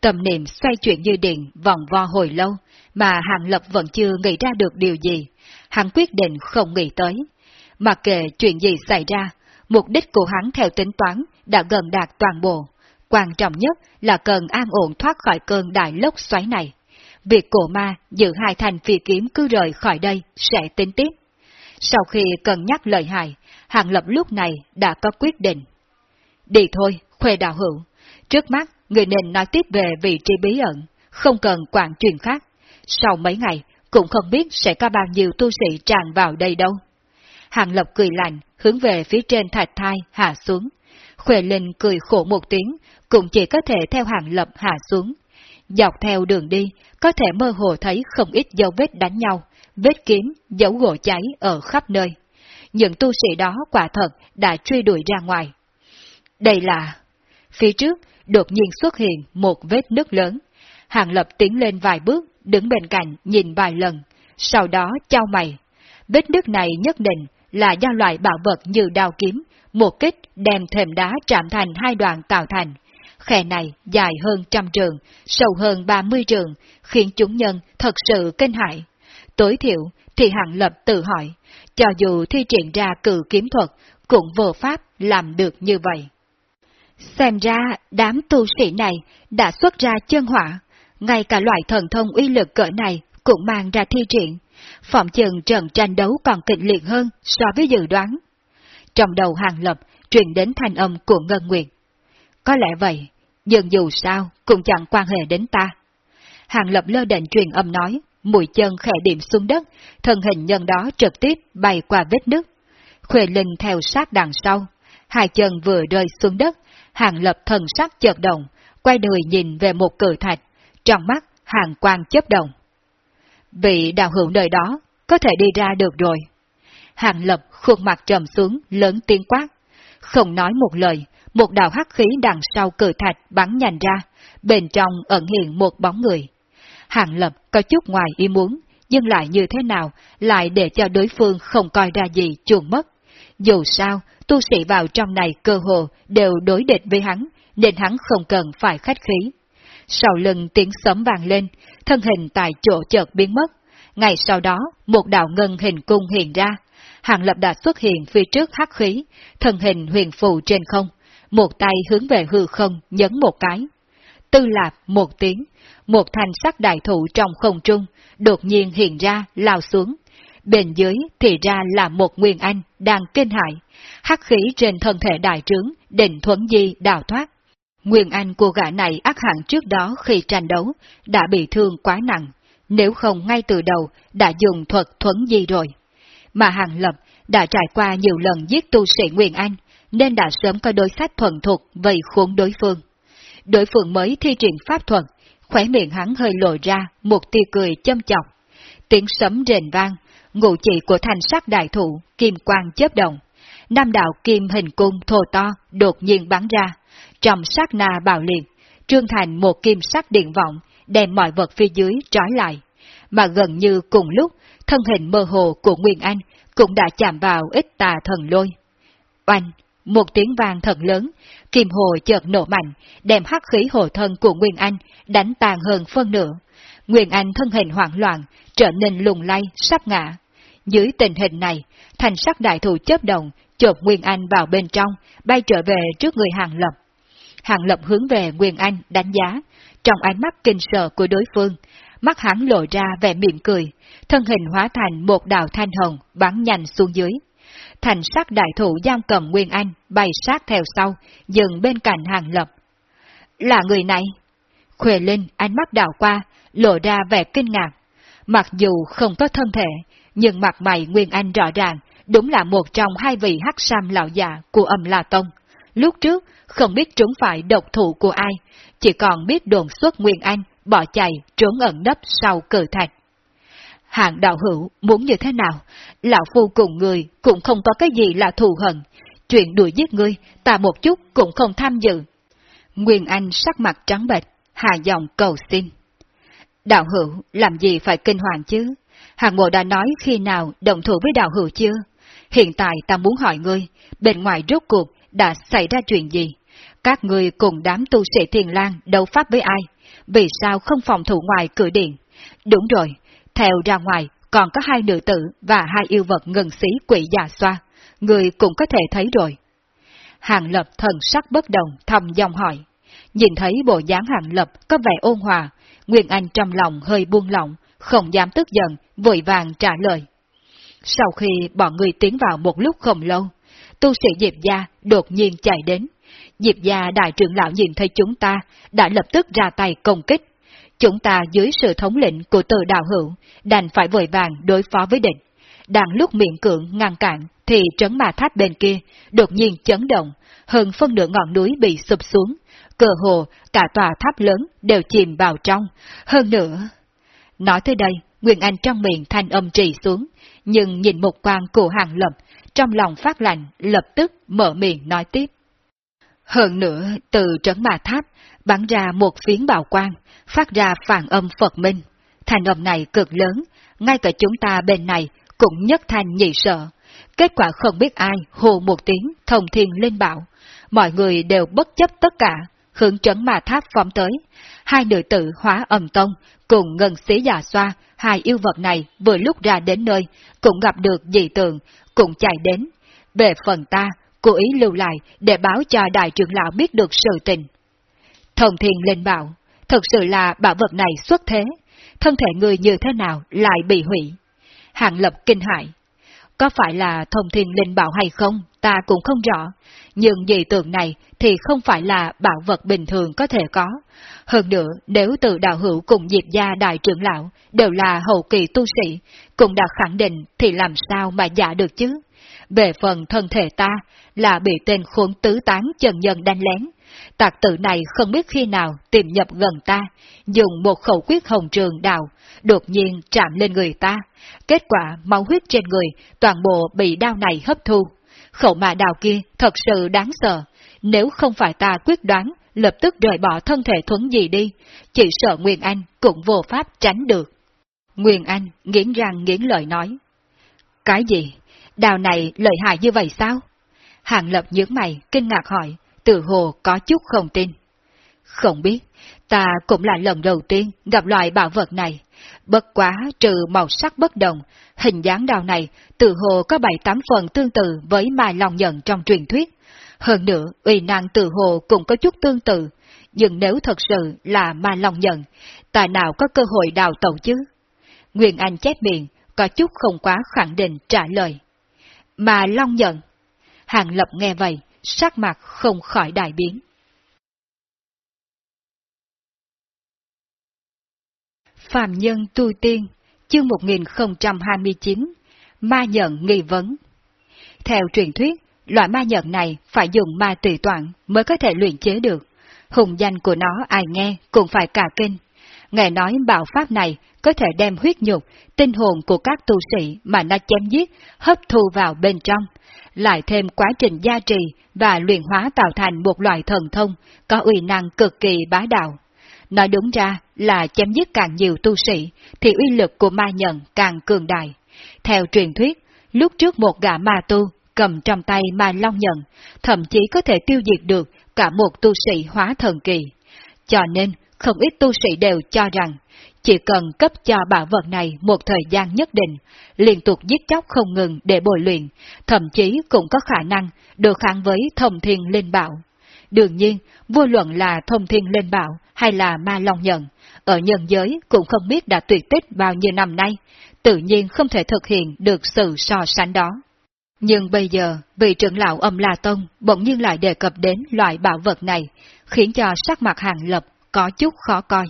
Tâm niệm xoay chuyển như điện vòng vo hồi lâu, mà Hàng Lập vẫn chưa nghĩ ra được điều gì. Hắn quyết định không nghĩ tới. Mà kệ chuyện gì xảy ra, mục đích của hắn theo tính toán đã gần đạt toàn bộ. Quan trọng nhất là cần an ổn thoát khỏi cơn đại lốc xoáy này. Việc cổ ma giữ hai thành phi kiếm cứ rời khỏi đây sẽ tính tiếp. Sau khi cân nhắc lợi hại, Hàng Lập lúc này đã có quyết định. Đi thôi, khuê đạo hữu. Trước mắt, người nên nói tiếp về vị trí bí ẩn, không cần quản chuyện khác. Sau mấy ngày, cũng không biết sẽ có bao nhiêu tu sĩ tràn vào đây đâu. Hàng Lập cười lạnh, hướng về phía trên thạch thai hạ xuống. Khuệ Linh cười khổ một tiếng, cũng chỉ có thể theo Hàng Lập hạ xuống. Dọc theo đường đi, có thể mơ hồ thấy không ít dấu vết đánh nhau, vết kiếm, dấu gỗ cháy ở khắp nơi. Những tu sĩ đó quả thật đã truy đuổi ra ngoài. Đây là... Phía trước, đột nhiên xuất hiện một vết nứt lớn. Hàng Lập tiến lên vài bước, đứng bên cạnh nhìn vài lần, sau đó trao mày. Vết nứt này nhất định là do loại bảo vật như đao kiếm, một kích đem thềm đá chạm thành hai đoạn tạo thành. Khe này dài hơn trăm trường, sâu hơn ba mươi trường, khiến chúng nhân thật sự kinh hại. Tối thiểu thì hạng Lập tự hỏi, cho dù thi triển ra cử kiếm thuật, cũng vô pháp làm được như vậy. Xem ra đám tu sĩ này đã xuất ra chân hỏa, ngay cả loại thần thông uy lực cỡ này cũng mang ra thi triển. Phạm chừng trận tranh đấu còn kịch liệt hơn so với dự đoán. Trong đầu hàng lập truyền đến thanh âm của Ngân Nguyệt. Có lẽ vậy, nhưng dù sao cũng chẳng quan hệ đến ta. Hàng lập lơ định truyền âm nói, mũi chân khẽ điểm xuống đất, thân hình nhân đó trực tiếp bay qua vết nước. Khuê Linh theo sát đằng sau, hai chân vừa rơi xuống đất, hàng lập thần sắc chợt động, quay đời nhìn về một cử thạch, trong mắt hàng quang chấp động. Vị đạo hữu đời đó, có thể đi ra được rồi. Hàng lập khuôn mặt trầm xuống, lớn tiếng quát. Không nói một lời, một đạo hắc khí đằng sau cử thạch bắn nhanh ra, bên trong ẩn hiện một bóng người. Hàng lập có chút ngoài ý muốn, nhưng lại như thế nào, lại để cho đối phương không coi ra gì chuồn mất. Dù sao, tu sĩ vào trong này cơ hồ đều đối địch với hắn, nên hắn không cần phải khách khí. Sau lưng tiếng sấm vàng lên, thân hình tại chỗ chợt biến mất. Ngày sau đó, một đạo ngân hình cung hiện ra. Hàng lập đã xuất hiện phía trước hắc khí, thân hình huyền phù trên không, một tay hướng về hư không nhấn một cái. Tư lạp một tiếng, một thanh sắc đại thụ trong không trung, đột nhiên hiện ra lao xuống. Bên dưới thì ra là một Nguyên Anh đang kinh hại, hắc khí trên thân thể đại trướng, định thuấn di đào thoát. Nguyên Anh của gã này ác hẳn trước đó khi tranh đấu, đã bị thương quá nặng, nếu không ngay từ đầu đã dùng thuật thuấn di rồi. Mà Hàng Lập đã trải qua nhiều lần giết tu sĩ Nguyên Anh, nên đã sớm có đối sách thuần thuộc vây khốn đối phương. Đối phương mới thi triển pháp thuật, khỏe miệng hắn hơi lộ ra một tia cười châm chọc. Tiếng sấm rền vang, ngụ chỉ của thành sắc đại thụ, kim quang chớp động. Nam đạo kim hình cung thô to đột nhiên bắn ra, trong sát na bạo liệt, trương thành một kim sắc điện vọng, đem mọi vật phía dưới trói lại. Mà gần như cùng lúc, thân hình mơ hồ của Nguyên Anh cũng đã chạm vào ít tà thần lôi. Oanh, một tiếng vang thật lớn, kim hồ chợt nổ mạnh, đem hắc khí hồ thân của Nguyên Anh đánh tàn hơn phân nửa. Nguyên Anh thân hình hoảng loạn, trở nên lùng lay, sắp ngã. Dưới tình hình này, thành sắc đại thủ chấp động, chộp Nguyên Anh vào bên trong, bay trở về trước người hàng lập. Hàng Lập hướng về Nguyên Anh đánh giá, trong ánh mắt kinh sợ của đối phương, mắt hắn lộ ra vẻ mỉm cười, thân hình hóa thành một đạo thanh hồng bắn nhanh xuống dưới. Thành sắc đại thủ giam cầm Nguyên Anh bay sát theo sau, dừng bên cạnh Hàng Lập. Là người này. Khuê Linh ánh mắt đảo qua, lộ ra vẻ kinh ngạc. Mặc dù không có thân thể, nhưng mặt mày Nguyên Anh rõ ràng, đúng là một trong hai vị hắc sam lão già của âm La Tông. Lúc trước, không biết trúng phải độc thủ của ai, chỉ còn biết đồn xuất Nguyên Anh, bỏ chạy, trốn ẩn nấp sau cờ thạch. Hạng đạo hữu muốn như thế nào? Lão phu cùng người cũng không có cái gì là thù hận. Chuyện đuổi giết ngươi, ta một chút cũng không tham dự. Nguyên Anh sắc mặt trắng bệch, hạ giọng cầu xin. Đạo hữu, làm gì phải kinh hoàng chứ? Hàng mộ đã nói khi nào đồng thủ với đạo hữu chưa? Hiện tại ta muốn hỏi ngươi, bên ngoài rốt cuộc đã xảy ra chuyện gì? Các người cùng đám tu sĩ thiền lang đấu pháp với ai? Vì sao không phòng thủ ngoài cửa điện? Đúng rồi, theo ra ngoài còn có hai nữ tử và hai yêu vật ngân xí quỷ già xoa. Người cũng có thể thấy rồi. Hàng lập thần sắc bất đồng thầm dòng hỏi. Nhìn thấy bộ dáng hàng lập có vẻ ôn hòa, Nguyên Anh trong lòng hơi buông lỏng, không dám tức giận, vội vàng trả lời. Sau khi bọn người tiến vào một lúc không lâu, tu sĩ Diệp Gia đột nhiên chạy đến. Diệp Gia đại trưởng lão nhìn thấy chúng ta, đã lập tức ra tay công kích. Chúng ta dưới sự thống lĩnh của từ đạo hữu, đành phải vội vàng đối phó với địch. Đang lúc miệng cưỡng ngăn cản, thì trấn ma tháp bên kia đột nhiên chấn động, hơn phân nửa ngọn núi bị sụp xuống, cờ hồ cả tòa tháp lớn đều chìm vào trong, hơn nữa. Nói tới đây, Nguyên Anh trong miệng thanh âm trì xuống, nhưng nhìn một quan của hàng lập, trong lòng phát lạnh, lập tức mở miệng nói tiếp. Hơn nữa, từ trấn mà tháp, bắn ra một phiến bào quang, phát ra phản âm Phật Minh. thành âm này cực lớn, ngay cả chúng ta bên này cũng nhất thanh nhị sợ. Kết quả không biết ai hồ một tiếng thông thiên lên bảo. Mọi người đều bất chấp tất cả, hướng trấn ma tháp phóng tới. Hai nữ tử hóa âm tông cùng ngân xí già xoa, hai yêu vật này vừa lúc ra đến nơi, cũng gặp được dị tượng, cũng chạy đến. Về phần ta, cố ý lưu lại để báo cho đại trưởng lão biết được sự tình. Thông thiên lên bảo, thật sự là bảo vật này xuất thế, thân thể người như thế nào lại bị hủy. Hạng lập kinh hại. Có phải là thông thiên linh bảo hay không, ta cũng không rõ, nhưng dị tượng này thì không phải là bảo vật bình thường có thể có. Hơn nữa, nếu từ đạo hữu cùng diệp gia đại trưởng lão đều là hậu kỳ tu sĩ, cũng đã khẳng định thì làm sao mà giả được chứ? Về phần thân thể ta, là bị tên khốn tứ tán trần nhân đánh lén. Tạc tử này không biết khi nào tìm nhập gần ta, dùng một khẩu quyết hồng trường đào, đột nhiên chạm lên người ta. Kết quả máu huyết trên người, toàn bộ bị đao này hấp thu. Khẩu mà đào kia thật sự đáng sợ, nếu không phải ta quyết đoán, lập tức rời bỏ thân thể thuấn gì đi, chỉ sợ Nguyên Anh cũng vô pháp tránh được. Nguyên Anh nghiến răng nghiến lợi nói. Cái gì? Đào này lợi hại như vậy sao? Hàng lập nhướng mày, kinh ngạc hỏi, tự hồ có chút không tin. Không biết, ta cũng là lần đầu tiên gặp loại bảo vật này. Bất quá trừ màu sắc bất đồng, hình dáng đào này tự hồ có bảy tám phần tương tự với mai lòng nhận trong truyền thuyết. Hơn nữa, uy năng tự hồ cũng có chút tương tự, nhưng nếu thật sự là ma lòng nhận, tại nào có cơ hội đào tẩu chứ? Nguyên Anh chép miệng, có chút không quá khẳng định trả lời. Mà long nhận. Hàng Lập nghe vậy, sắc mặt không khỏi đại biến. Phạm Nhân Tu Tiên, chương 1029, Ma Nhận Nghi Vấn Theo truyền thuyết, loại ma nhận này phải dùng ma tùy toạn mới có thể luyện chế được. Hùng danh của nó ai nghe cũng phải cả kinh. Nghe nói bảo pháp này có thể đem huyết nhục, tinh hồn của các tu sĩ mà nó chém giết, hấp thu vào bên trong, lại thêm quá trình gia trì và luyện hóa tạo thành một loại thần thông có uy năng cực kỳ bá đạo. Nói đúng ra là chém giết càng nhiều tu sĩ, thì uy lực của ma nhận càng cường đại. Theo truyền thuyết, lúc trước một gã ma tu cầm trong tay ma long nhận, thậm chí có thể tiêu diệt được cả một tu sĩ hóa thần kỳ. Cho nên, không ít tu sĩ đều cho rằng, chỉ cần cấp cho bảo vật này một thời gian nhất định, liên tục giết chóc không ngừng để bồi luyện, thậm chí cũng có khả năng được kháng với thông thiên linh bảo. Đương nhiên, vô luận là thông thiên lên bảo hay là ma long nhận, ở nhân giới cũng không biết đã tuyệt tích bao nhiêu năm nay, tự nhiên không thể thực hiện được sự so sánh đó. Nhưng bây giờ, vị trưởng lão âm La Tông bỗng nhiên lại đề cập đến loại bảo vật này, khiến cho sắc mặt hàng lập có chút khó coi.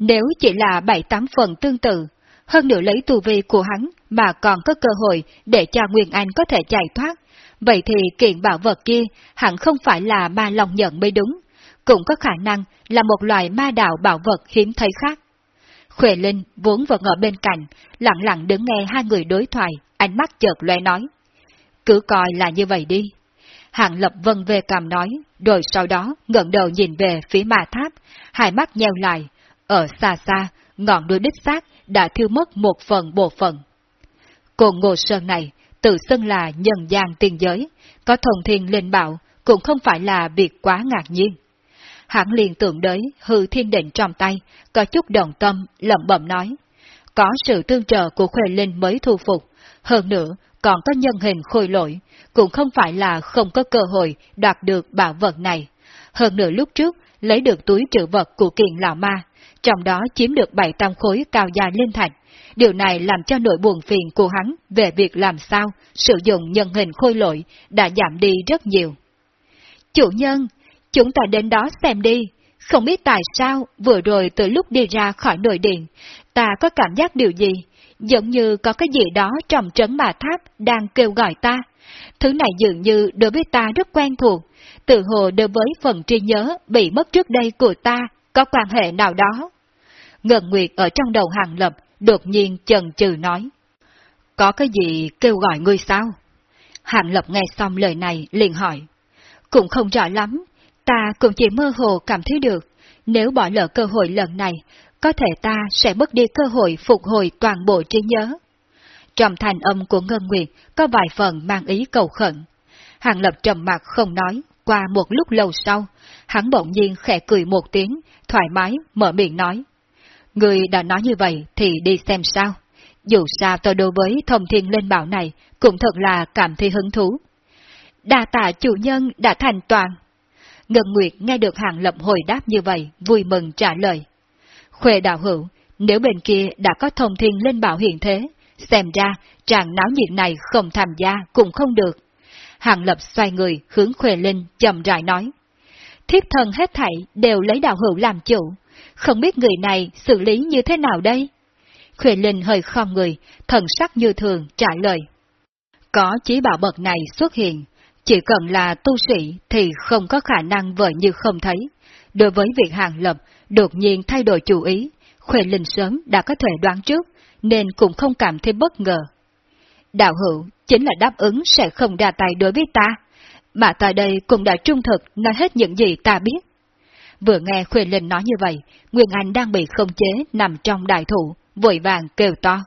Nếu chỉ là bảy tám phần tương tự, hơn nữa lấy tu vi của hắn mà còn có cơ hội để cho Nguyên Anh có thể chạy thoát, vậy thì kiện bảo vật kia hẳn không phải là ma lòng nhận mới đúng, cũng có khả năng là một loài ma đạo bảo vật hiếm thấy khác. Khuệ Linh vốn vẫn ở bên cạnh, lặng lặng đứng nghe hai người đối thoại, ánh mắt chợt lóe nói. Cứ coi là như vậy đi. Hạng lập vân về cầm nói, rồi sau đó ngẩng đầu nhìn về phía ma tháp, hai mắt nheo lại. Ở xa xa, ngọn núi đích xác đã thiêu mất một phần bộ phận. Cồn Ngô Sơn này, tự xưng là nhân gian tiên giới, có thông thiên lên bảo, cũng không phải là việc quá ngạc nhiên. Hãng liền tưởng đới hư thiên định trong tay, có chút đồng tâm, lẩm bẩm nói. Có sự tương trợ của Khuê Linh mới thu phục, hơn nữa còn có nhân hình khôi lỗi, cũng không phải là không có cơ hội đoạt được bảo vật này. Hơn nữa lúc trước, lấy được túi trữ vật của kiện lão ma, trong đó chiếm được bảy tam khối cao dài linh thạch. Điều này làm cho nỗi buồn phiền của hắn về việc làm sao sử dụng nhân hình khôi lỗi đã giảm đi rất nhiều. Chủ nhân, chúng ta đến đó xem đi. Không biết tại sao vừa rồi từ lúc đi ra khỏi nội điện, ta có cảm giác điều gì, giống như có cái gì đó trong trấn mà tháp đang kêu gọi ta. Thứ này dường như đối với ta rất quen thuộc, tự hồ đối với phần trí nhớ bị mất trước đây của ta có quan hệ nào đó. Ngân Nguyệt ở trong đầu hàng lập đột nhiên chần chừ nói. Có cái gì kêu gọi ngươi sao? Hàng lập nghe xong lời này liền hỏi. Cũng không rõ lắm, ta cũng chỉ mơ hồ cảm thấy được, nếu bỏ lỡ cơ hội lần này, có thể ta sẽ mất đi cơ hội phục hồi toàn bộ trí nhớ. Trong thành âm của Ngân Nguyệt có vài phần mang ý cầu khẩn. Hàng lập trầm mặt không nói, qua một lúc lâu sau, hắn bỗng nhiên khẽ cười một tiếng, thoải mái, mở miệng nói. Người đã nói như vậy thì đi xem sao. Dù sao tôi đối với thông thiên linh bảo này cũng thật là cảm thấy hứng thú. Đa tạ chủ nhân đã thành toàn. Ngân Nguyệt nghe được hàng lập hồi đáp như vậy, vui mừng trả lời. Khuê đạo hữu, nếu bên kia đã có thông thiên linh bảo hiện thế, xem ra tràng náo nhiệt này không tham gia cũng không được. Hàng lập xoay người hướng Khuê Linh chậm rãi nói. Thiếp thần hết thảy đều lấy đạo hữu làm chủ, không biết người này xử lý như thế nào đây? Khuệ Linh hơi khom người, thần sắc như thường trả lời. Có chí bảo bậc này xuất hiện, chỉ cần là tu sĩ thì không có khả năng vợ như không thấy. Đối với việc hàng lập đột nhiên thay đổi chủ ý, Khuệ Linh sớm đã có thể đoán trước, nên cũng không cảm thấy bất ngờ. Đạo hữu chính là đáp ứng sẽ không đa tay đối với ta, mà tại đây cũng đã trung thực nói hết những gì ta biết. Vừa nghe Khuê Linh nói như vậy, Nguyên Anh đang bị không chế nằm trong đại thụ, vội vàng kêu to.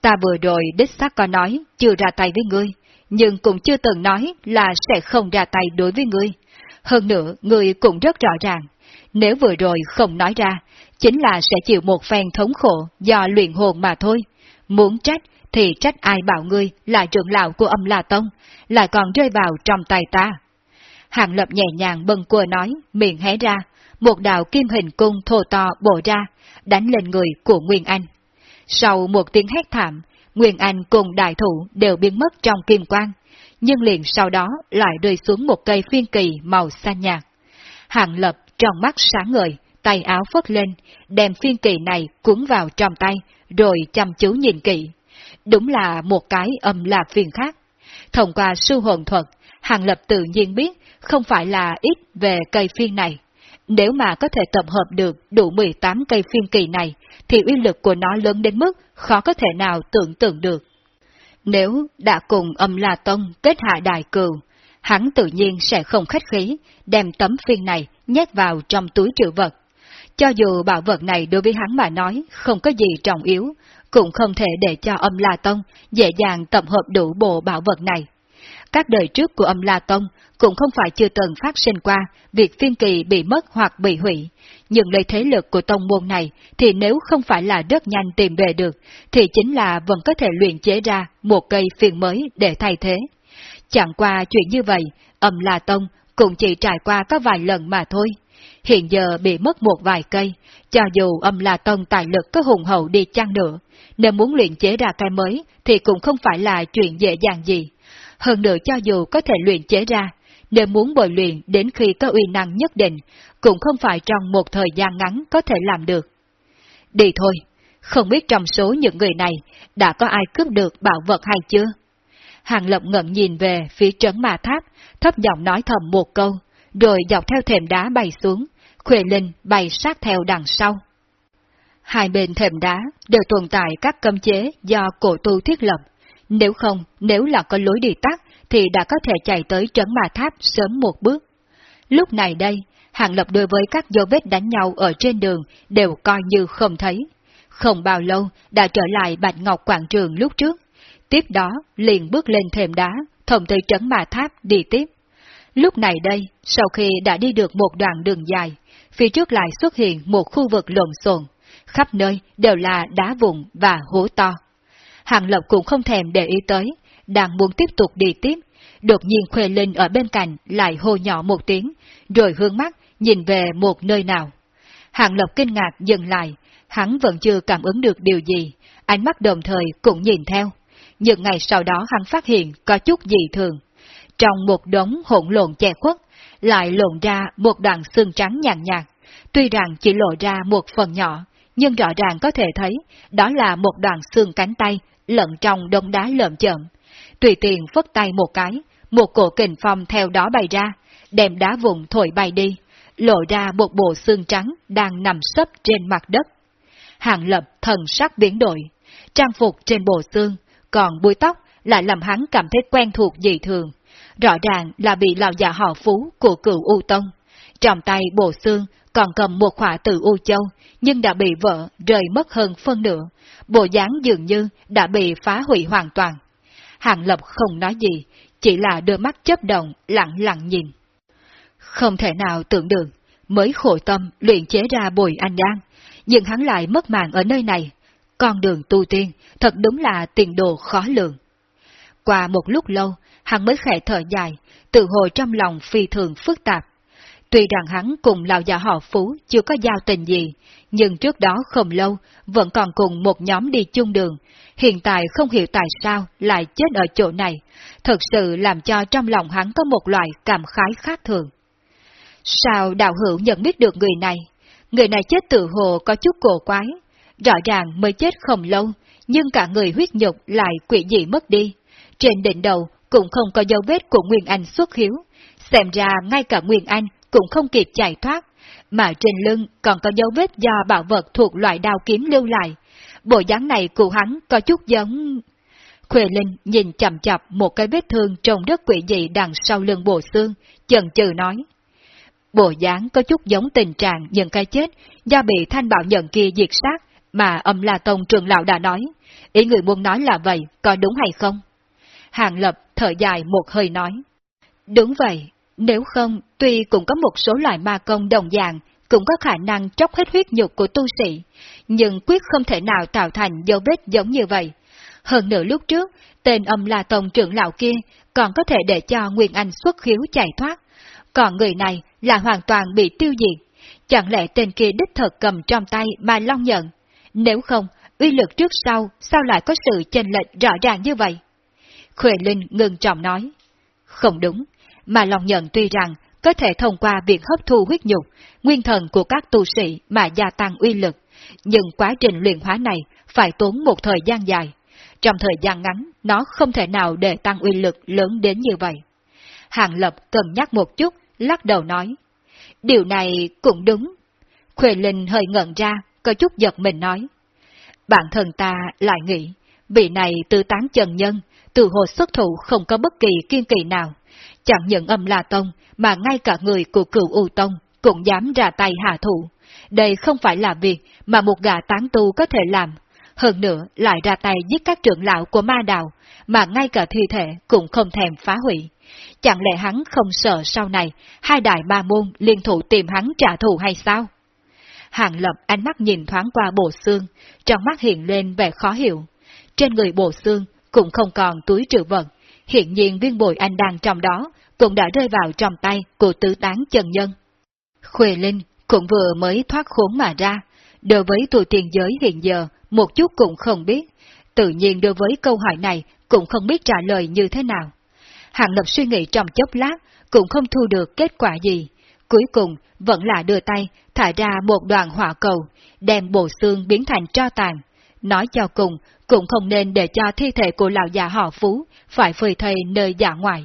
Ta vừa rồi đích xác có nói chưa ra tay với ngươi, nhưng cũng chưa từng nói là sẽ không ra tay đối với ngươi. Hơn nữa, ngươi cũng rất rõ ràng, nếu vừa rồi không nói ra, chính là sẽ chịu một phen thống khổ do luyện hồn mà thôi. Muốn trách thì trách ai bảo ngươi là trưởng lão của âm La Tông, lại còn rơi vào trong tay ta. Hàng lập nhẹ nhàng bâng cua nói, miệng hé ra, một đạo kim hình cung thô to bổ ra, đánh lên người của Nguyên Anh. Sau một tiếng hét thảm, Nguyên Anh cùng đại thủ đều biến mất trong kim quang, nhưng liền sau đó lại rơi xuống một cây phiên kỳ màu xanh nhạt. Hàng lập trong mắt sáng ngời, tay áo phất lên, đem phiên kỳ này cuốn vào trong tay, rồi chăm chú nhìn kỹ. Đúng là một cái âm là phiên khác. Thông qua sư hồn thuật, Hàng Lập tự nhiên biết không phải là ít về cây phiên này. Nếu mà có thể tập hợp được đủ 18 cây phiên kỳ này, thì uy lực của nó lớn đến mức khó có thể nào tưởng tượng được. Nếu đã cùng âm La Tông kết hạ đại cừu, hắn tự nhiên sẽ không khách khí, đem tấm phiên này nhét vào trong túi trữ vật. Cho dù bảo vật này đối với hắn mà nói không có gì trọng yếu, cũng không thể để cho âm La Tông dễ dàng tập hợp đủ bộ bảo vật này. Các đời trước của âm La Tông cũng không phải chưa từng phát sinh qua việc phiên kỳ bị mất hoặc bị hủy, nhưng lấy thế lực của tông môn này thì nếu không phải là rất nhanh tìm về được, thì chính là vẫn có thể luyện chế ra một cây phiên mới để thay thế. Chẳng qua chuyện như vậy, âm La Tông cũng chỉ trải qua có vài lần mà thôi. Hiện giờ bị mất một vài cây, cho dù âm là tông tài lực có hùng hậu đi chăng nữa, nếu muốn luyện chế ra cây mới thì cũng không phải là chuyện dễ dàng gì. Hơn nữa cho dù có thể luyện chế ra, nếu muốn bồi luyện đến khi có uy năng nhất định, cũng không phải trong một thời gian ngắn có thể làm được. Đi thôi, không biết trong số những người này đã có ai cướp được bảo vật hay chưa? Hàng Lập ngẩn nhìn về phía trấn ma tháp, thấp giọng nói thầm một câu, rồi dọc theo thềm đá bay xuống, Khuệ Linh bay sát theo đằng sau. Hai bên thềm đá đều tồn tại các cấm chế do cổ tu thiết lập. Nếu không, nếu là có lối đi tắt, thì đã có thể chạy tới trấn ma tháp sớm một bước. Lúc này đây, Hàng Lập đối với các dấu vết đánh nhau ở trên đường đều coi như không thấy. Không bao lâu đã trở lại Bạch Ngọc Quảng Trường lúc trước. Tiếp đó liền bước lên thềm đá, thông tới trấn ma tháp đi tiếp. Lúc này đây, sau khi đã đi được một đoạn đường dài, phía trước lại xuất hiện một khu vực lộn xộn, khắp nơi đều là đá vụn và hố to. Hàng lộc cũng không thèm để ý tới, đang muốn tiếp tục đi tiếp, đột nhiên Khuê Linh ở bên cạnh lại hô nhỏ một tiếng, rồi hướng mắt nhìn về một nơi nào. Hàng lộc kinh ngạc dừng lại, hắn vẫn chưa cảm ứng được điều gì, ánh mắt đồng thời cũng nhìn theo. Nhưng ngày sau đó hắn phát hiện có chút gì thường. Trong một đống hỗn lộn che khuất, lại lộn ra một đoạn xương trắng nhàn nhạt, Tuy rằng chỉ lộ ra một phần nhỏ, nhưng rõ ràng có thể thấy đó là một đoạn xương cánh tay lẫn trong đông đá lợm chợm. Tùy tiện phất tay một cái, một cổ kình phong theo đó bay ra, đem đá vùng thổi bay đi, lộ ra một bộ xương trắng đang nằm sấp trên mặt đất. Hàng lập thần sắc biến đổi, trang phục trên bộ xương, còn búi tóc lại làm hắn cảm thấy quen thuộc dị thường. Rõ ràng là bị lão già họ phú của cựu U Tông. Trong tay bộ xương còn cầm một khỏa từ U Châu, nhưng đã bị vỡ, rời mất hơn phân nửa. Bộ dáng dường như đã bị phá hủy hoàn toàn. Hàng Lập không nói gì, chỉ là đôi mắt chấp động, lặng lặng nhìn. Không thể nào tưởng được, mới khổ tâm luyện chế ra bồi anh đan, nhưng hắn lại mất mạng ở nơi này. Con đường tu tiên thật đúng là tiền đồ khó lường. Qua một lúc lâu, hắn mới khẽ thở dài, tự hồi trong lòng phi thường phức tạp. Tuy rằng hắn cùng lão già họ Phú chưa có giao tình gì, nhưng trước đó không lâu vẫn còn cùng một nhóm đi chung đường, hiện tại không hiểu tại sao lại chết ở chỗ này, thật sự làm cho trong lòng hắn có một loại cảm khái khác thường. Sao đạo hữu nhận biết được người này? Người này chết tự hồ có chút cổ quái, rõ ràng mới chết không lâu, nhưng cả người huyết nhục lại quỷ dị mất đi. Trên đỉnh đầu cũng không có dấu vết của Nguyên Anh xuất hiếu, xem ra ngay cả Nguyên Anh cũng không kịp chạy thoát, mà trên lưng còn có dấu vết do bảo vật thuộc loại đao kiếm lưu lại. Bộ dáng này của hắn có chút giống... Khuê Linh nhìn chậm chập một cái vết thương trong đất quỷ dị đằng sau lưng bộ xương, chần chừ nói. Bộ dáng có chút giống tình trạng những cái chết do bị thanh bảo nhận kia diệt sát mà âm La Tông trường lão đã nói. Ý người muốn nói là vậy, có đúng hay không? Hàng Lập thở dài một hơi nói. Đúng vậy, nếu không, tuy cũng có một số loại ma công đồng dạng, cũng có khả năng tróc hết huyết nhục của tu sĩ, nhưng quyết không thể nào tạo thành dấu vết giống như vậy. Hơn nửa lúc trước, tên âm là tổng trưởng lão kia còn có thể để cho Nguyên Anh xuất khiếu chạy thoát, còn người này là hoàn toàn bị tiêu diệt. Chẳng lẽ tên kia đích thật cầm trong tay mà long nhận? Nếu không, uy lực trước sau sao lại có sự chênh lệch rõ ràng như vậy? Khuệ Linh ngừng trọng nói. Không đúng, mà lòng nhận tuy rằng có thể thông qua việc hấp thu huyết nhục, nguyên thần của các tu sĩ mà gia tăng uy lực, nhưng quá trình luyện hóa này phải tốn một thời gian dài. Trong thời gian ngắn, nó không thể nào để tăng uy lực lớn đến như vậy. Hàng Lập cân nhắc một chút, lắc đầu nói. Điều này cũng đúng. Khuê Linh hơi ngẩn ra, có chút giật mình nói. Bản thân ta lại nghĩ, vị này tư tán trần nhân, từ hồ xuất thủ không có bất kỳ kiên kỳ nào, Chẳng những âm La Tông, mà ngay cả người của cựu U Tông cũng dám ra tay hạ thủ. Đây không phải là việc mà một gã tán tu có thể làm. Hơn nữa lại ra tay giết các trưởng lão của ma đạo, mà ngay cả thi thể cũng không thèm phá hủy. Chẳng lẽ hắn không sợ sau này hai đại ma môn liên thủ tìm hắn trả thù hay sao? Hàng lập ánh mắt nhìn thoáng qua bộ xương, trong mắt hiện lên vẻ khó hiểu. Trên người bộ xương cũng không còn túi trữ vật, hiện nhiên viên bồi anh đang trong đó cũng đã rơi vào trong tay của tứ tán chân nhân. Khuê Linh cũng vừa mới thoát khốn mà ra, đối với tù tiền giới hiện giờ, một chút cũng không biết, tự nhiên đối với câu hỏi này cũng không biết trả lời như thế nào. hạng Lập suy nghĩ trong chốc lát, cũng không thu được kết quả gì. Cuối cùng, vẫn là đưa tay, thả ra một đoàn hỏa cầu, đem bộ xương biến thành tro tàn. Nói cho cùng, cũng không nên để cho thi thể của lão già họ Phú phải phơi thây nơi giả ngoài.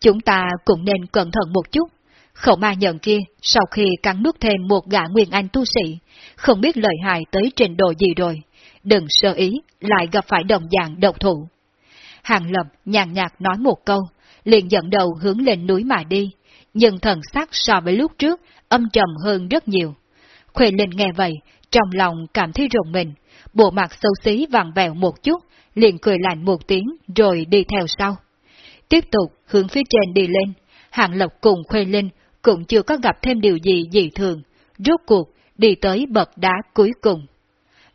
Chúng ta cũng nên cẩn thận một chút. Khẩu ma nhận kia, sau khi cắn nuốt thêm một gã nguyên anh tu sĩ, không biết lợi hại tới trình độ gì rồi, đừng sơ ý, lại gặp phải đồng dạng độc thủ. Hàng Lập nhàn nhạt nói một câu, liền dẫn đầu hướng lên núi mà đi, nhưng thần sắc so với lúc trước âm trầm hơn rất nhiều. Khuê Linh nghe vậy, trong lòng cảm thấy rùng mình, bộ mặt xấu xí vàng vẹo một chút, liền cười lạnh một tiếng rồi đi theo sau. Tiếp tục hướng phía trên đi lên, hạng Lộc cùng Khuê Linh cũng chưa có gặp thêm điều gì dị thường, rốt cuộc đi tới bậc đá cuối cùng.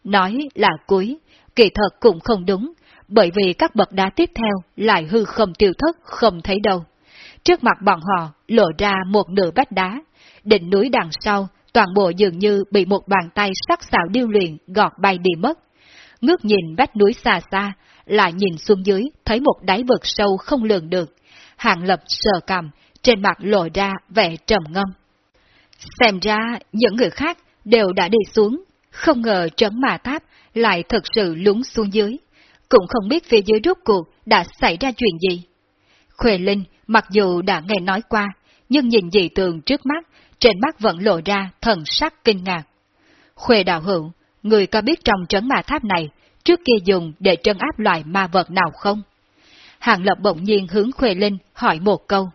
Nói là cuối, kỳ thật cũng không đúng, bởi vì các bậc đá tiếp theo lại hư không tiêu thất không thấy đâu. Trước mặt bọn họ lộ ra một nửa vách đá, đỉnh núi đằng sau toàn bộ dường như bị một bàn tay sắc sảo điêu luyện gọt bay đi mất. Ngước nhìn vách núi xa xa, lại nhìn xuống dưới thấy một đáy vực sâu không lường được. hạng lập sờ cầm, trên mặt lộ ra vẻ trầm ngâm. Xem ra những người khác đều đã đi xuống, không ngờ trấn mà tháp lại thật sự lún xuống dưới. Cũng không biết phía dưới rốt cuộc đã xảy ra chuyện gì. Khuê Linh mặc dù đã nghe nói qua, nhưng nhìn dị tường trước mắt, trên mắt vẫn lộ ra thần sắc kinh ngạc. Khuê đạo hữu, người có biết trong trấn ma tháp này, trước kia dùng để trấn áp loại ma vật nào không? Hàng Lập bỗng nhiên hướng Khuê Linh hỏi một câu.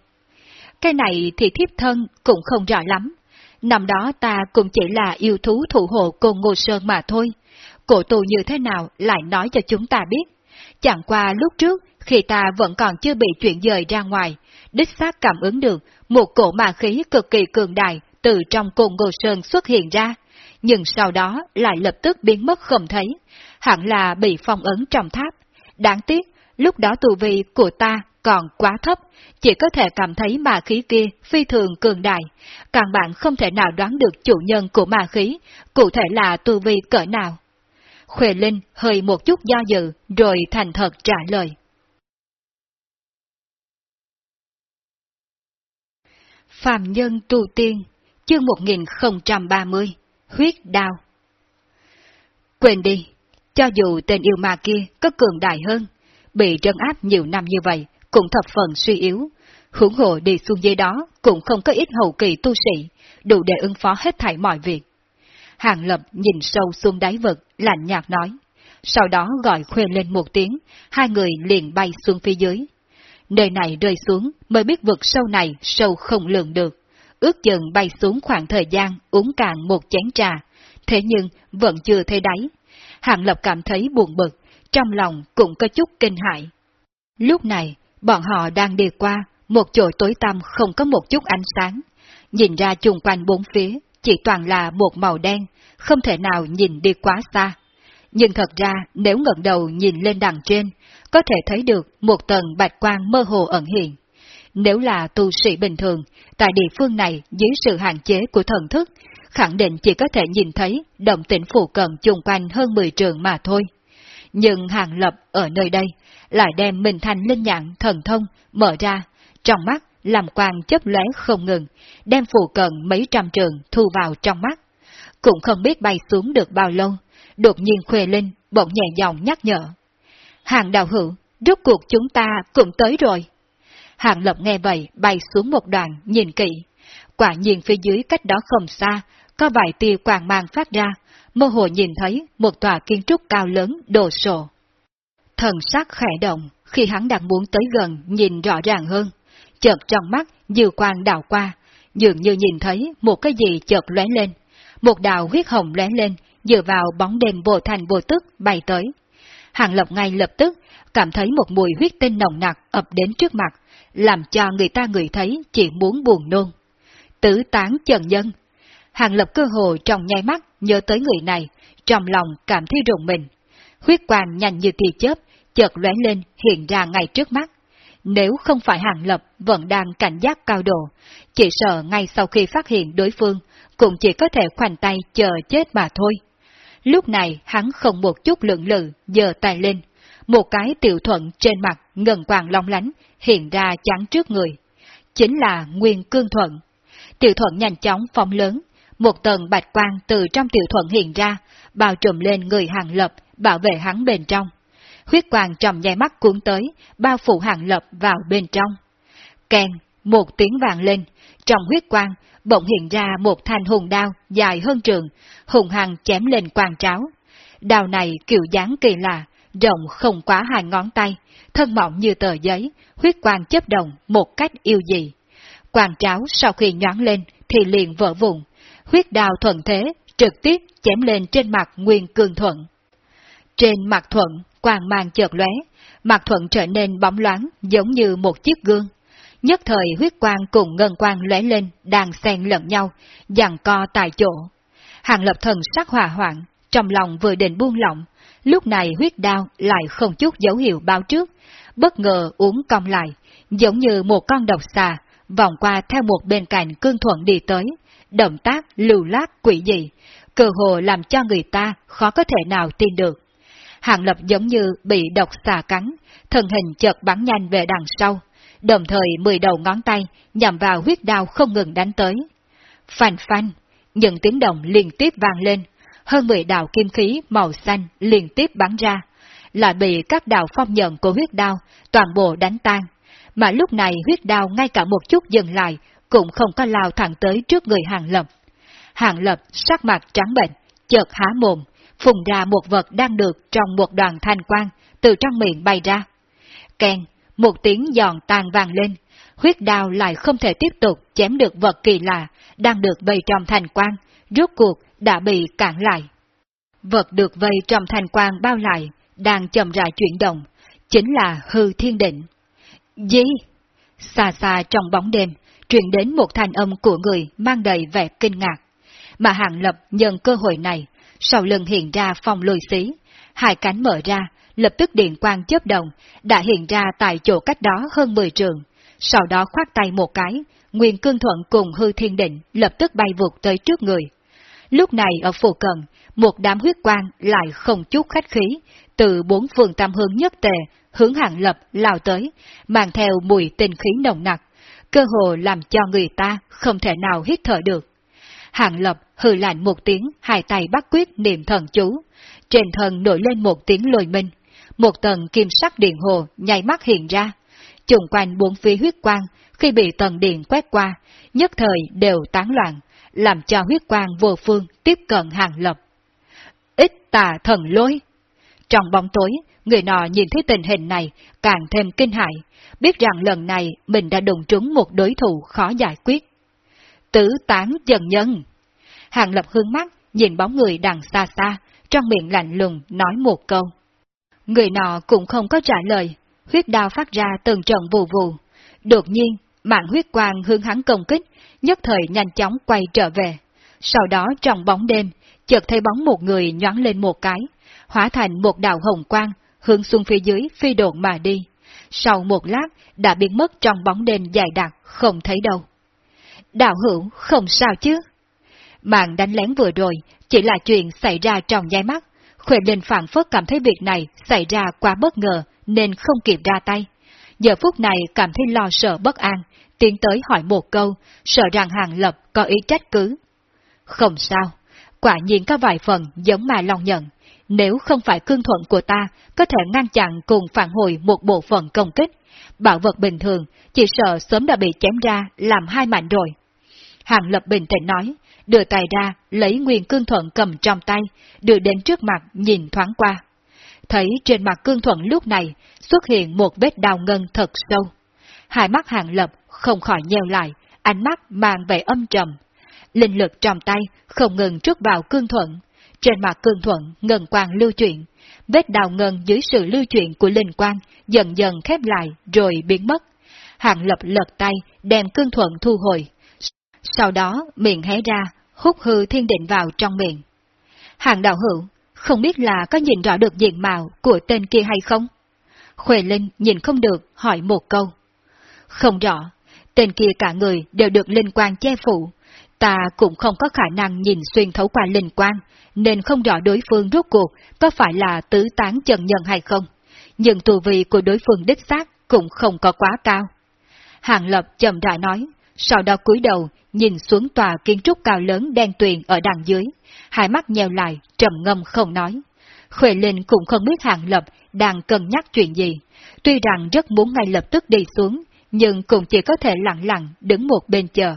Cái này thì thiếp thân cũng không rõ lắm. Năm đó ta cũng chỉ là yêu thú thủ hộ cô Ngô Sơn mà thôi. Cổ tù như thế nào lại nói cho chúng ta biết. Chẳng qua lúc trước, khi ta vẫn còn chưa bị chuyển dời ra ngoài, đích xác cảm ứng được một cổ ma khí cực kỳ cường đại từ trong cồn Ngô Sơn xuất hiện ra, nhưng sau đó lại lập tức biến mất không thấy, hẳn là bị phong ấn trong tháp. Đáng tiếc, lúc đó tù vi của ta còn quá thấp, chỉ có thể cảm thấy ma khí kia phi thường cường đại, càng bạn không thể nào đoán được chủ nhân của ma khí, cụ thể là tu vi cỡ nào. Khuê Linh hơi một chút do dự, rồi thành thật trả lời. Phạm Nhân Tu Tiên, chương 1030, Huyết Đao Quên đi, cho dù tên yêu ma kia có cường đại hơn, bị trấn áp nhiều năm như vậy, cũng thập phần suy yếu. Hưởng hộ đi xuống dưới đó cũng không có ít hậu kỳ tu sĩ, đủ để ứng phó hết thảy mọi việc. Hàng Lập nhìn sâu xuống đáy vực, lạnh nhạt nói. Sau đó gọi khuê lên một tiếng, hai người liền bay xuống phía dưới. Nơi này rơi xuống mới biết vực sâu này sâu không lường được. Ước chừng bay xuống khoảng thời gian uống cạn một chén trà, thế nhưng vẫn chưa thấy đáy. Hàng Lập cảm thấy buồn bực, trong lòng cũng có chút kinh hại. Lúc này, bọn họ đang đi qua một chỗ tối tăm không có một chút ánh sáng. Nhìn ra chung quanh bốn phía, chỉ toàn là một màu đen, không thể nào nhìn đi quá xa. Nhưng thật ra nếu ngẩng đầu nhìn lên đằng trên, có thể thấy được một tầng bạch quang mơ hồ ẩn hiện. Nếu là tu sĩ bình thường, tại địa phương này dưới sự hạn chế của thần thức, khẳng định chỉ có thể nhìn thấy động tĩnh phụ cận chung quanh hơn 10 trường mà thôi. Nhưng hàng lập ở nơi đây lại đem mình thành linh nhãn thần thông mở ra, trong mắt làm quang chấp lóe không ngừng, đem phụ cận mấy trăm trường thu vào trong mắt. Cũng không biết bay xuống được bao lâu, đột nhiên khuê linh bỗng nhẹ giọng nhắc nhở. Hàng đạo hữu, rốt cuộc chúng ta cũng tới rồi. Hàng lập nghe vậy bay xuống một đoạn nhìn kỹ. Quả nhiên phía dưới cách đó không xa, có vài tia quàng mang phát ra, mơ hồ nhìn thấy một tòa kiến trúc cao lớn đồ sộ. Thần sắc khẽ động, khi hắn đang muốn tới gần nhìn rõ ràng hơn, chợt trong mắt dư quang đào qua, dường như nhìn thấy một cái gì chợt lóe lên. Một đạo huyết hồng lóe lên, dựa vào bóng đêm vô thành vô tức bay tới. Hàng Lập ngay lập tức cảm thấy một mùi huyết tinh nồng nặc ập đến trước mặt, làm cho người ta người thấy chỉ muốn buồn nôn. Tử tán trần nhân. Hàng Lập cơ hồ trong nháy mắt nhớ tới người này, trong lòng cảm thấy rùng mình. Huyết quang nhanh như tia chớp, chợt lóe lên hiện ra ngay trước mắt. nếu không phải Hàng Lập vẫn đang cảnh giác cao độ, chỉ sợ ngay sau khi phát hiện đối phương, cũng chỉ có thể khoanh tay chờ chết mà thôi. Lúc này hắn không một chút lượng lự, giơ tay lên, một cái tiểu thuận trên mặt ngần quàng long lánh hiện ra chắn trước người. Chính là Nguyên Cương Thuận. Tiểu thuận nhanh chóng phóng lớn, một tầng bạch quang từ trong tiểu thuận hiện ra, bao trùm lên người hàng lập, bảo vệ hắn bên trong. Huyết quang trong nháy mắt cuốn tới, bao phủ hàng lập vào bên trong. Kèn, một tiếng vàng lên, trong huyết quang, bỗng hiện ra một thanh hùng đao dài hơn trường, hùng hằng chém lên quang tráo. Đao này kiểu dáng kỳ lạ, rộng không quá hai ngón tay, thân mỏng như tờ giấy, huyết quang chấp động một cách yêu dị. Quang tráo sau khi nhoáng lên thì liền vỡ vụn, huyết đao thuận thế, trực tiếp chém lên trên mặt Nguyên Cương Thuận. Trên mặt Thuận, quang mang chợt lóe, mặt Thuận trở nên bóng loáng giống như một chiếc gương. Nhất thời huyết quang cùng ngân quang lóe lên, đang xen lẫn nhau, dằn co tại chỗ. Hàng lập thần sắc hòa hoạn, trong lòng vừa định buông lỏng, lúc này huyết đao lại không chút dấu hiệu báo trước, bất ngờ uống cong lại, giống như một con độc xà, vòng qua theo một bên cạnh cương thuận đi tới, động tác lưu lát quỷ dị, cơ hồ làm cho người ta khó có thể nào tin được. Hàng lập giống như bị độc xà cắn, thân hình chợt bắn nhanh về đằng sau, đồng thời mười đầu ngón tay nhằm vào huyết đao không ngừng đánh tới. Phanh phanh, những tiếng động liên tiếp vang lên, hơn mười đạo kim khí màu xanh liên tiếp bắn ra, lại bị các đạo phong nhận của huyết đao toàn bộ đánh tan. Mà lúc này huyết đao ngay cả một chút dừng lại, cũng không có lao thẳng tới trước người hàng lập. Hàng lập sắc mặt trắng bệnh, chợt há mồm, phùng ra một vật đang được trong một đoàn thanh quang từ trong miệng bay ra. Kèn, một tiếng giòn tan vàng lên, huyết đao lại không thể tiếp tục chém được vật kỳ lạ đang được vây trong thành quang, rốt cuộc đã bị cản lại. Vật được vây trong thành quang bao lại, đang chậm rãi chuyển động, chính là hư thiên định. Gì? Xa xa trong bóng đêm, truyền đến một thanh âm của người mang đầy vẻ kinh ngạc. Mà Hàng Lập nhân cơ hội này, sau lưng hiện ra phòng lùi xí, hai cánh mở ra, lập tức điện quang chớp động, đã hiện ra tại chỗ cách đó hơn 10 trường. Sau đó khoát tay một cái, Nguyên Cương Thuận cùng hư thiên định lập tức bay vụt tới trước người. Lúc này ở phù cận, một đám huyết quang lại không chút khách khí, từ bốn phương tam hướng nhất tề, hướng hàng lập lao tới, mang theo mùi tinh khí nồng nặc, cơ hồ làm cho người ta không thể nào hít thở được. Hàng lập hừ lạnh một tiếng, hai tay bắt quyết niệm thần chú, trên thân nổi lên một tiếng lôi minh, một tầng kim sắc điện hồ nhảy mắt hiện ra, trùng quanh bốn phía huyết quang, khi bị tầng điện quét qua, nhất thời đều tán loạn, làm cho huyết quang vô phương tiếp cận hàng lập. Ít tà thần lối. Trong bóng tối, người nọ nhìn thấy tình hình này càng thêm kinh hại, biết rằng lần này mình đã đụng trúng một đối thủ khó giải quyết. Tứ tán dần nhân. Hàng lập hướng mắt, nhìn bóng người đằng xa xa, trong miệng lạnh lùng nói một câu. Người nọ cũng không có trả lời, huyết đao phát ra từng trận vù vù. Đột nhiên, mạng huyết quang hướng hắn công kích, nhất thời nhanh chóng quay trở về. Sau đó trong bóng đêm, chợt thấy bóng một người nhoáng lên một cái, hóa thành một đạo hồng quang, hướng xuống phía dưới phi độn mà đi. Sau một lát, đã biến mất trong bóng đêm dài đặc, không thấy đâu. Đạo hữu, không sao chứ? Mạng đánh lén vừa rồi, chỉ là chuyện xảy ra trong nháy mắt. Khuệ Linh phản phất cảm thấy việc này xảy ra quá bất ngờ, nên không kịp ra tay. Giờ phút này cảm thấy lo sợ bất an, tiến tới hỏi một câu, sợ rằng Hàng Lập có ý trách cứ. Không sao, quả nhiên có vài phần giống mà lòng nhận. Nếu không phải cương thuận của ta, có thể ngăn chặn cùng phản hồi một bộ phận công kích. Bảo vật bình thường, chỉ sợ sớm đã bị chém ra, làm hai mảnh rồi. Hàng Lập bình tĩnh nói, đưa tay ra, lấy nguyên cương thuận cầm trong tay, đưa đến trước mặt nhìn thoáng qua. Thấy trên mặt cương thuận lúc này xuất hiện một vết đào ngân thật sâu. Hai mắt hàng lập không khỏi nheo lại, ánh mắt mang vẻ âm trầm. Linh lực trong tay không ngừng trút vào cương thuận. Trên mặt cương thuận ngân quang lưu chuyển. Vết đào ngân dưới sự lưu chuyển của linh quang dần dần khép lại rồi biến mất. Hàng lập lật tay đem cương thuận thu hồi. Sau đó miệng hé ra, hút hư thiên định vào trong miệng. Hàng đạo hữu, không biết là có nhìn rõ được diện mạo của tên kia hay không? Khuê Linh nhìn không được, hỏi một câu. Không rõ, tên kia cả người đều được linh quan che phủ. Ta cũng không có khả năng nhìn xuyên thấu qua linh quan, nên không rõ đối phương rốt cuộc có phải là tứ tán chân nhân hay không. Nhưng tù vị của đối phương đích xác cũng không có quá cao. Hàng Lập chậm rãi nói, sau đó cúi đầu nhìn xuống tòa kiến trúc cao lớn đen tuyền ở đằng dưới, hai mắt nheo lại, trầm ngâm không nói. Khuệ Linh cũng không biết Hàng Lập đang cân nhắc chuyện gì, tuy rằng rất muốn ngay lập tức đi xuống, nhưng cũng chỉ có thể lặng lặng đứng một bên chờ.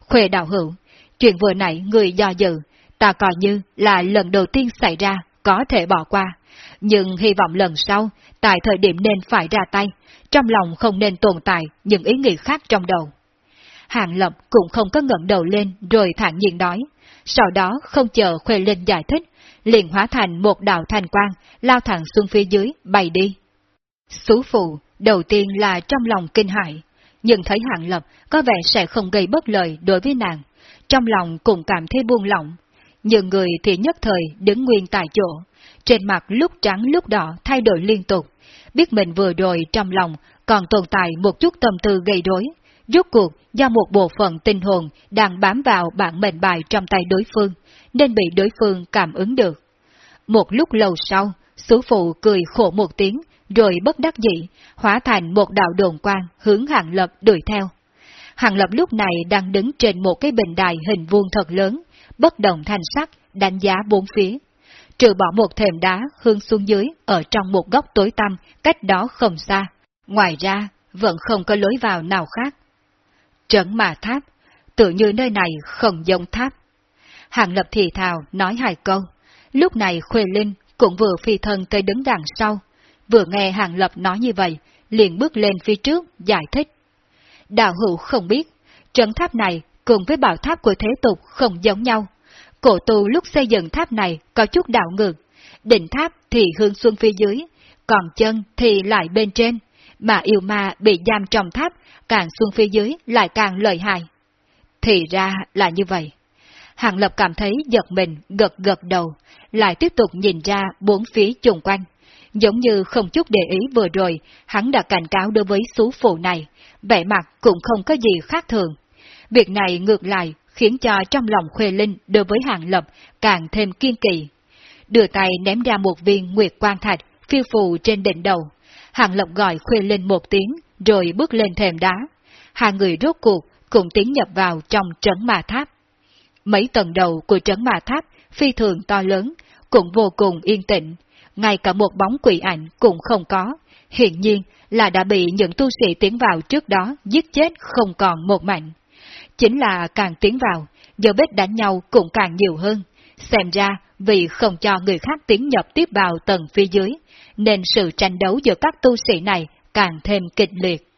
Khuệ đạo hữu, chuyện vừa nãy người do dự, ta coi như là lần đầu tiên xảy ra, có thể bỏ qua. Nhưng hy vọng lần sau, tại thời điểm nên phải ra tay, trong lòng không nên tồn tại những ý nghĩ khác trong đầu. Hàng Lập cũng không có ngẩng đầu lên rồi thản nhiên nói, sau đó không chờ Khuê Linh giải thích, liền hóa thành một đạo thanh quang, lao thẳng xuống phía dưới, bay đi. Sú phụ, đầu tiên là trong lòng kinh hại, nhưng thấy Hàng Lập có vẻ sẽ không gây bất lợi đối với nàng, trong lòng cũng cảm thấy buông lỏng. Nhưng người thì nhất thời đứng nguyên tại chỗ, trên mặt lúc trắng lúc đỏ thay đổi liên tục, biết mình vừa rồi trong lòng còn tồn tại một chút tâm tư gây rối, rốt cuộc do một bộ phận tinh hồn đang bám vào bản mệnh bài trong tay đối phương, nên bị đối phương cảm ứng được. Một lúc lâu sau, sứ phụ cười khổ một tiếng, rồi bất đắc dĩ, hóa thành một đạo đồn quang hướng Hàng Lập đuổi theo. Hàng Lập lúc này đang đứng trên một cái bình đài hình vuông thật lớn, bất động thanh sắc, đánh giá bốn phía. Trừ bỏ một thềm đá hướng xuống dưới ở trong một góc tối tăm, cách đó không xa. Ngoài ra, vẫn không có lối vào nào khác. Trấn mà tháp, tự như nơi này không giống tháp. Hàng Lập thì thào nói hai câu. Lúc này Khuê Linh cũng vừa phi thân tới đứng đằng sau. Vừa nghe Hàng Lập nói như vậy, liền bước lên phía trước, giải thích. Đạo hữu không biết, trấn tháp này cùng với bảo tháp của thế tục không giống nhau. Cổ tu lúc xây dựng tháp này có chút đảo ngược, đỉnh tháp thì hướng xuống phía dưới, còn chân thì lại bên trên, mà yêu ma bị giam trong tháp càng xuống phía dưới lại càng lợi hại. Thì ra là như vậy. Hàng Lập cảm thấy giật mình, gật gật đầu, lại tiếp tục nhìn ra bốn phía chung quanh. Giống như không chút để ý vừa rồi, hắn đã cảnh cáo đối với số phụ này, vẻ mặt cũng không có gì khác thường. Việc này ngược lại khiến cho trong lòng Khuê Linh đối với Hàng Lập càng thêm kiên kỳ. Đưa tay ném ra một viên nguyệt quan thạch phiêu phù trên đỉnh đầu. Hàng Lộc gọi Khuê lên một tiếng, rồi bước lên thềm đá. Hai người rốt cuộc cũng tiến nhập vào trong trấn ma tháp. Mấy tầng đầu của trấn ma tháp phi thường to lớn, cũng vô cùng yên tĩnh, ngay cả một bóng quỷ ảnh cũng không có. Hiện nhiên là đã bị những tu sĩ tiến vào trước đó giết chết không còn một mảnh. Chính là càng tiến vào, giờ vết đánh nhau cũng càng nhiều hơn. Xem ra vì không cho người khác tiến nhập tiếp vào tầng phía dưới, nên sự tranh đấu giữa các tu sĩ này càng thêm kịch liệt.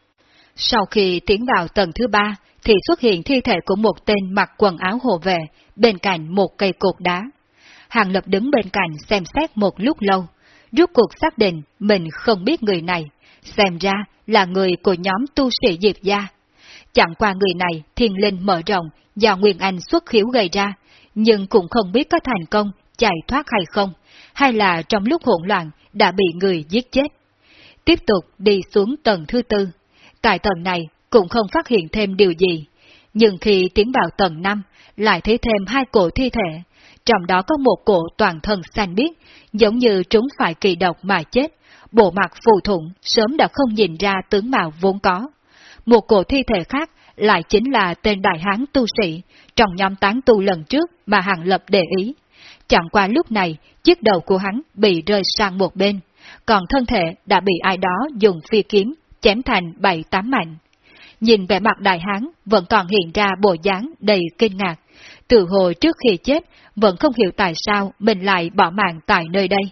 Sau khi tiến vào tầng thứ ba, thì xuất hiện thi thể của một tên mặc quần áo hộ vệ, bên cạnh một cây cột đá. Hàng Lập đứng bên cạnh xem xét một lúc lâu, rút cuộc xác định mình không biết người này, xem ra là người của nhóm tu sĩ Diệp Gia. Chẳng qua người này thiên linh mở rộng do Nguyên Anh xuất khiếu gây ra, nhưng cũng không biết có thành công chạy thoát hay không, hay là trong lúc hỗn loạn đã bị người giết chết. Tiếp tục đi xuống tầng thứ tư. Tại tầng này cũng không phát hiện thêm điều gì, nhưng khi tiến vào tầng 5, lại thấy thêm hai cổ thi thể, trong đó có một cổ toàn thân xanh biếc, giống như chúng phải kỳ độc mà chết, bộ mặt phù thủng sớm đã không nhìn ra tướng mạo vốn có. Một cổ thi thể khác lại chính là tên đại hán tu sĩ, trong nhóm tán tu lần trước mà Hàng Lập để ý. Chẳng qua lúc này, chiếc đầu của hắn bị rơi sang một bên, còn thân thể đã bị ai đó dùng phi kiếm chém thành bảy tám mảnh. Nhìn vẻ mặt đại hán vẫn còn hiện ra bộ dáng đầy kinh ngạc, từ hồi trước khi chết vẫn không hiểu tại sao mình lại bỏ mạng tại nơi đây.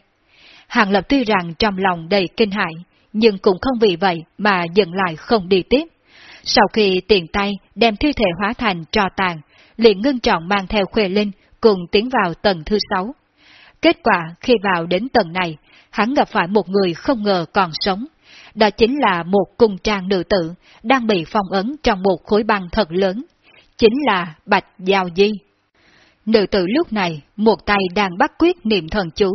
Hàng Lập tuy rằng trong lòng đầy kinh hại, nhưng cũng không vì vậy mà dừng lại không đi tiếp. Sau khi tiền tay đem thi thể hóa thành trò tàn, liền ngưng trọng mang theo Khuê Linh cùng tiến vào tầng thứ sáu. Kết quả khi vào đến tầng này, hắn gặp phải một người không ngờ còn sống. Đó chính là một cung trang nữ tử đang bị phong ấn trong một khối băng thật lớn. Chính là Bạch Giao Di. Nữ tử lúc này, một tay đang bắt quyết niệm thần chú,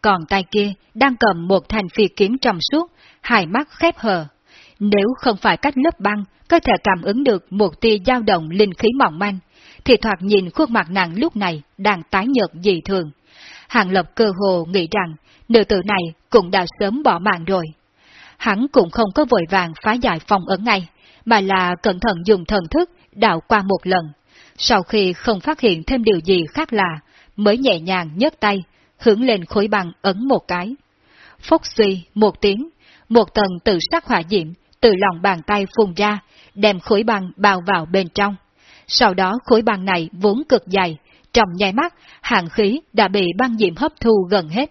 còn tay kia đang cầm một thanh phi kiếm trong suốt, hai mắt khép hờ. Nếu không phải cách lớp băng có thể cảm ứng được một tia dao động linh khí mỏng manh, thì thoạt nhìn khuôn mặt nàng lúc này đang tái nhợt dị thường. Hàng Lập cơ hồ nghĩ rằng nữ tử này cũng đã sớm bỏ mạng rồi. Hắn cũng không có vội vàng phá giải phong ấn ngay, mà là cẩn thận dùng thần thức đảo qua một lần. Sau khi không phát hiện thêm điều gì khác lạ, mới nhẹ nhàng nhấc tay, hướng lên khối băng ấn một cái. Phốc suy một tiếng, một tầng tự sắc hỏa diệm từ lòng bàn tay phun ra, đem khối băng bao vào bên trong. Sau đó khối băng này vốn cực dày, trong nháy mắt, hàng khí đã bị băng diệm hấp thu gần hết.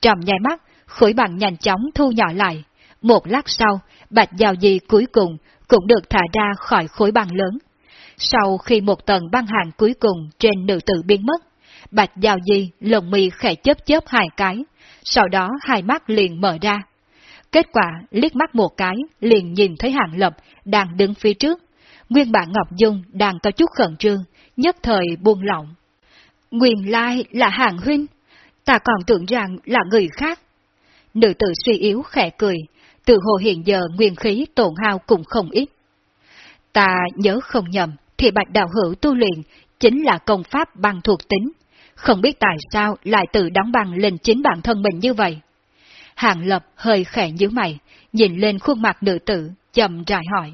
Trong nháy mắt, khối băng nhanh chóng thu nhỏ lại. Một lát sau, bạch giao di cuối cùng cũng được thả ra khỏi khối băng lớn. Sau khi một tầng băng hàng cuối cùng trên nữ tử biến mất, bạch giao di lồng mi khẽ chớp chớp hai cái, sau đó hai mắt liền mở ra. Kết quả liếc mắt một cái liền nhìn thấy hàng lập đang đứng phía trước. Nguyên bản Ngọc Dung đang có chút khẩn trương, nhất thời buông lỏng. Nguyên lai là hàng huynh, ta còn tưởng rằng là người khác. Nữ tử suy yếu khẽ cười, từ hồ hiện giờ nguyên khí tổn hao cũng không ít. Ta nhớ không nhầm, thì bạch đạo hữu tu luyện chính là công pháp băng thuộc tính, không biết tại sao lại tự đóng băng lên chính bản thân mình như vậy. Hàng Lập hơi khẽ nhíu mày, nhìn lên khuôn mặt nữ tử, chậm rãi hỏi.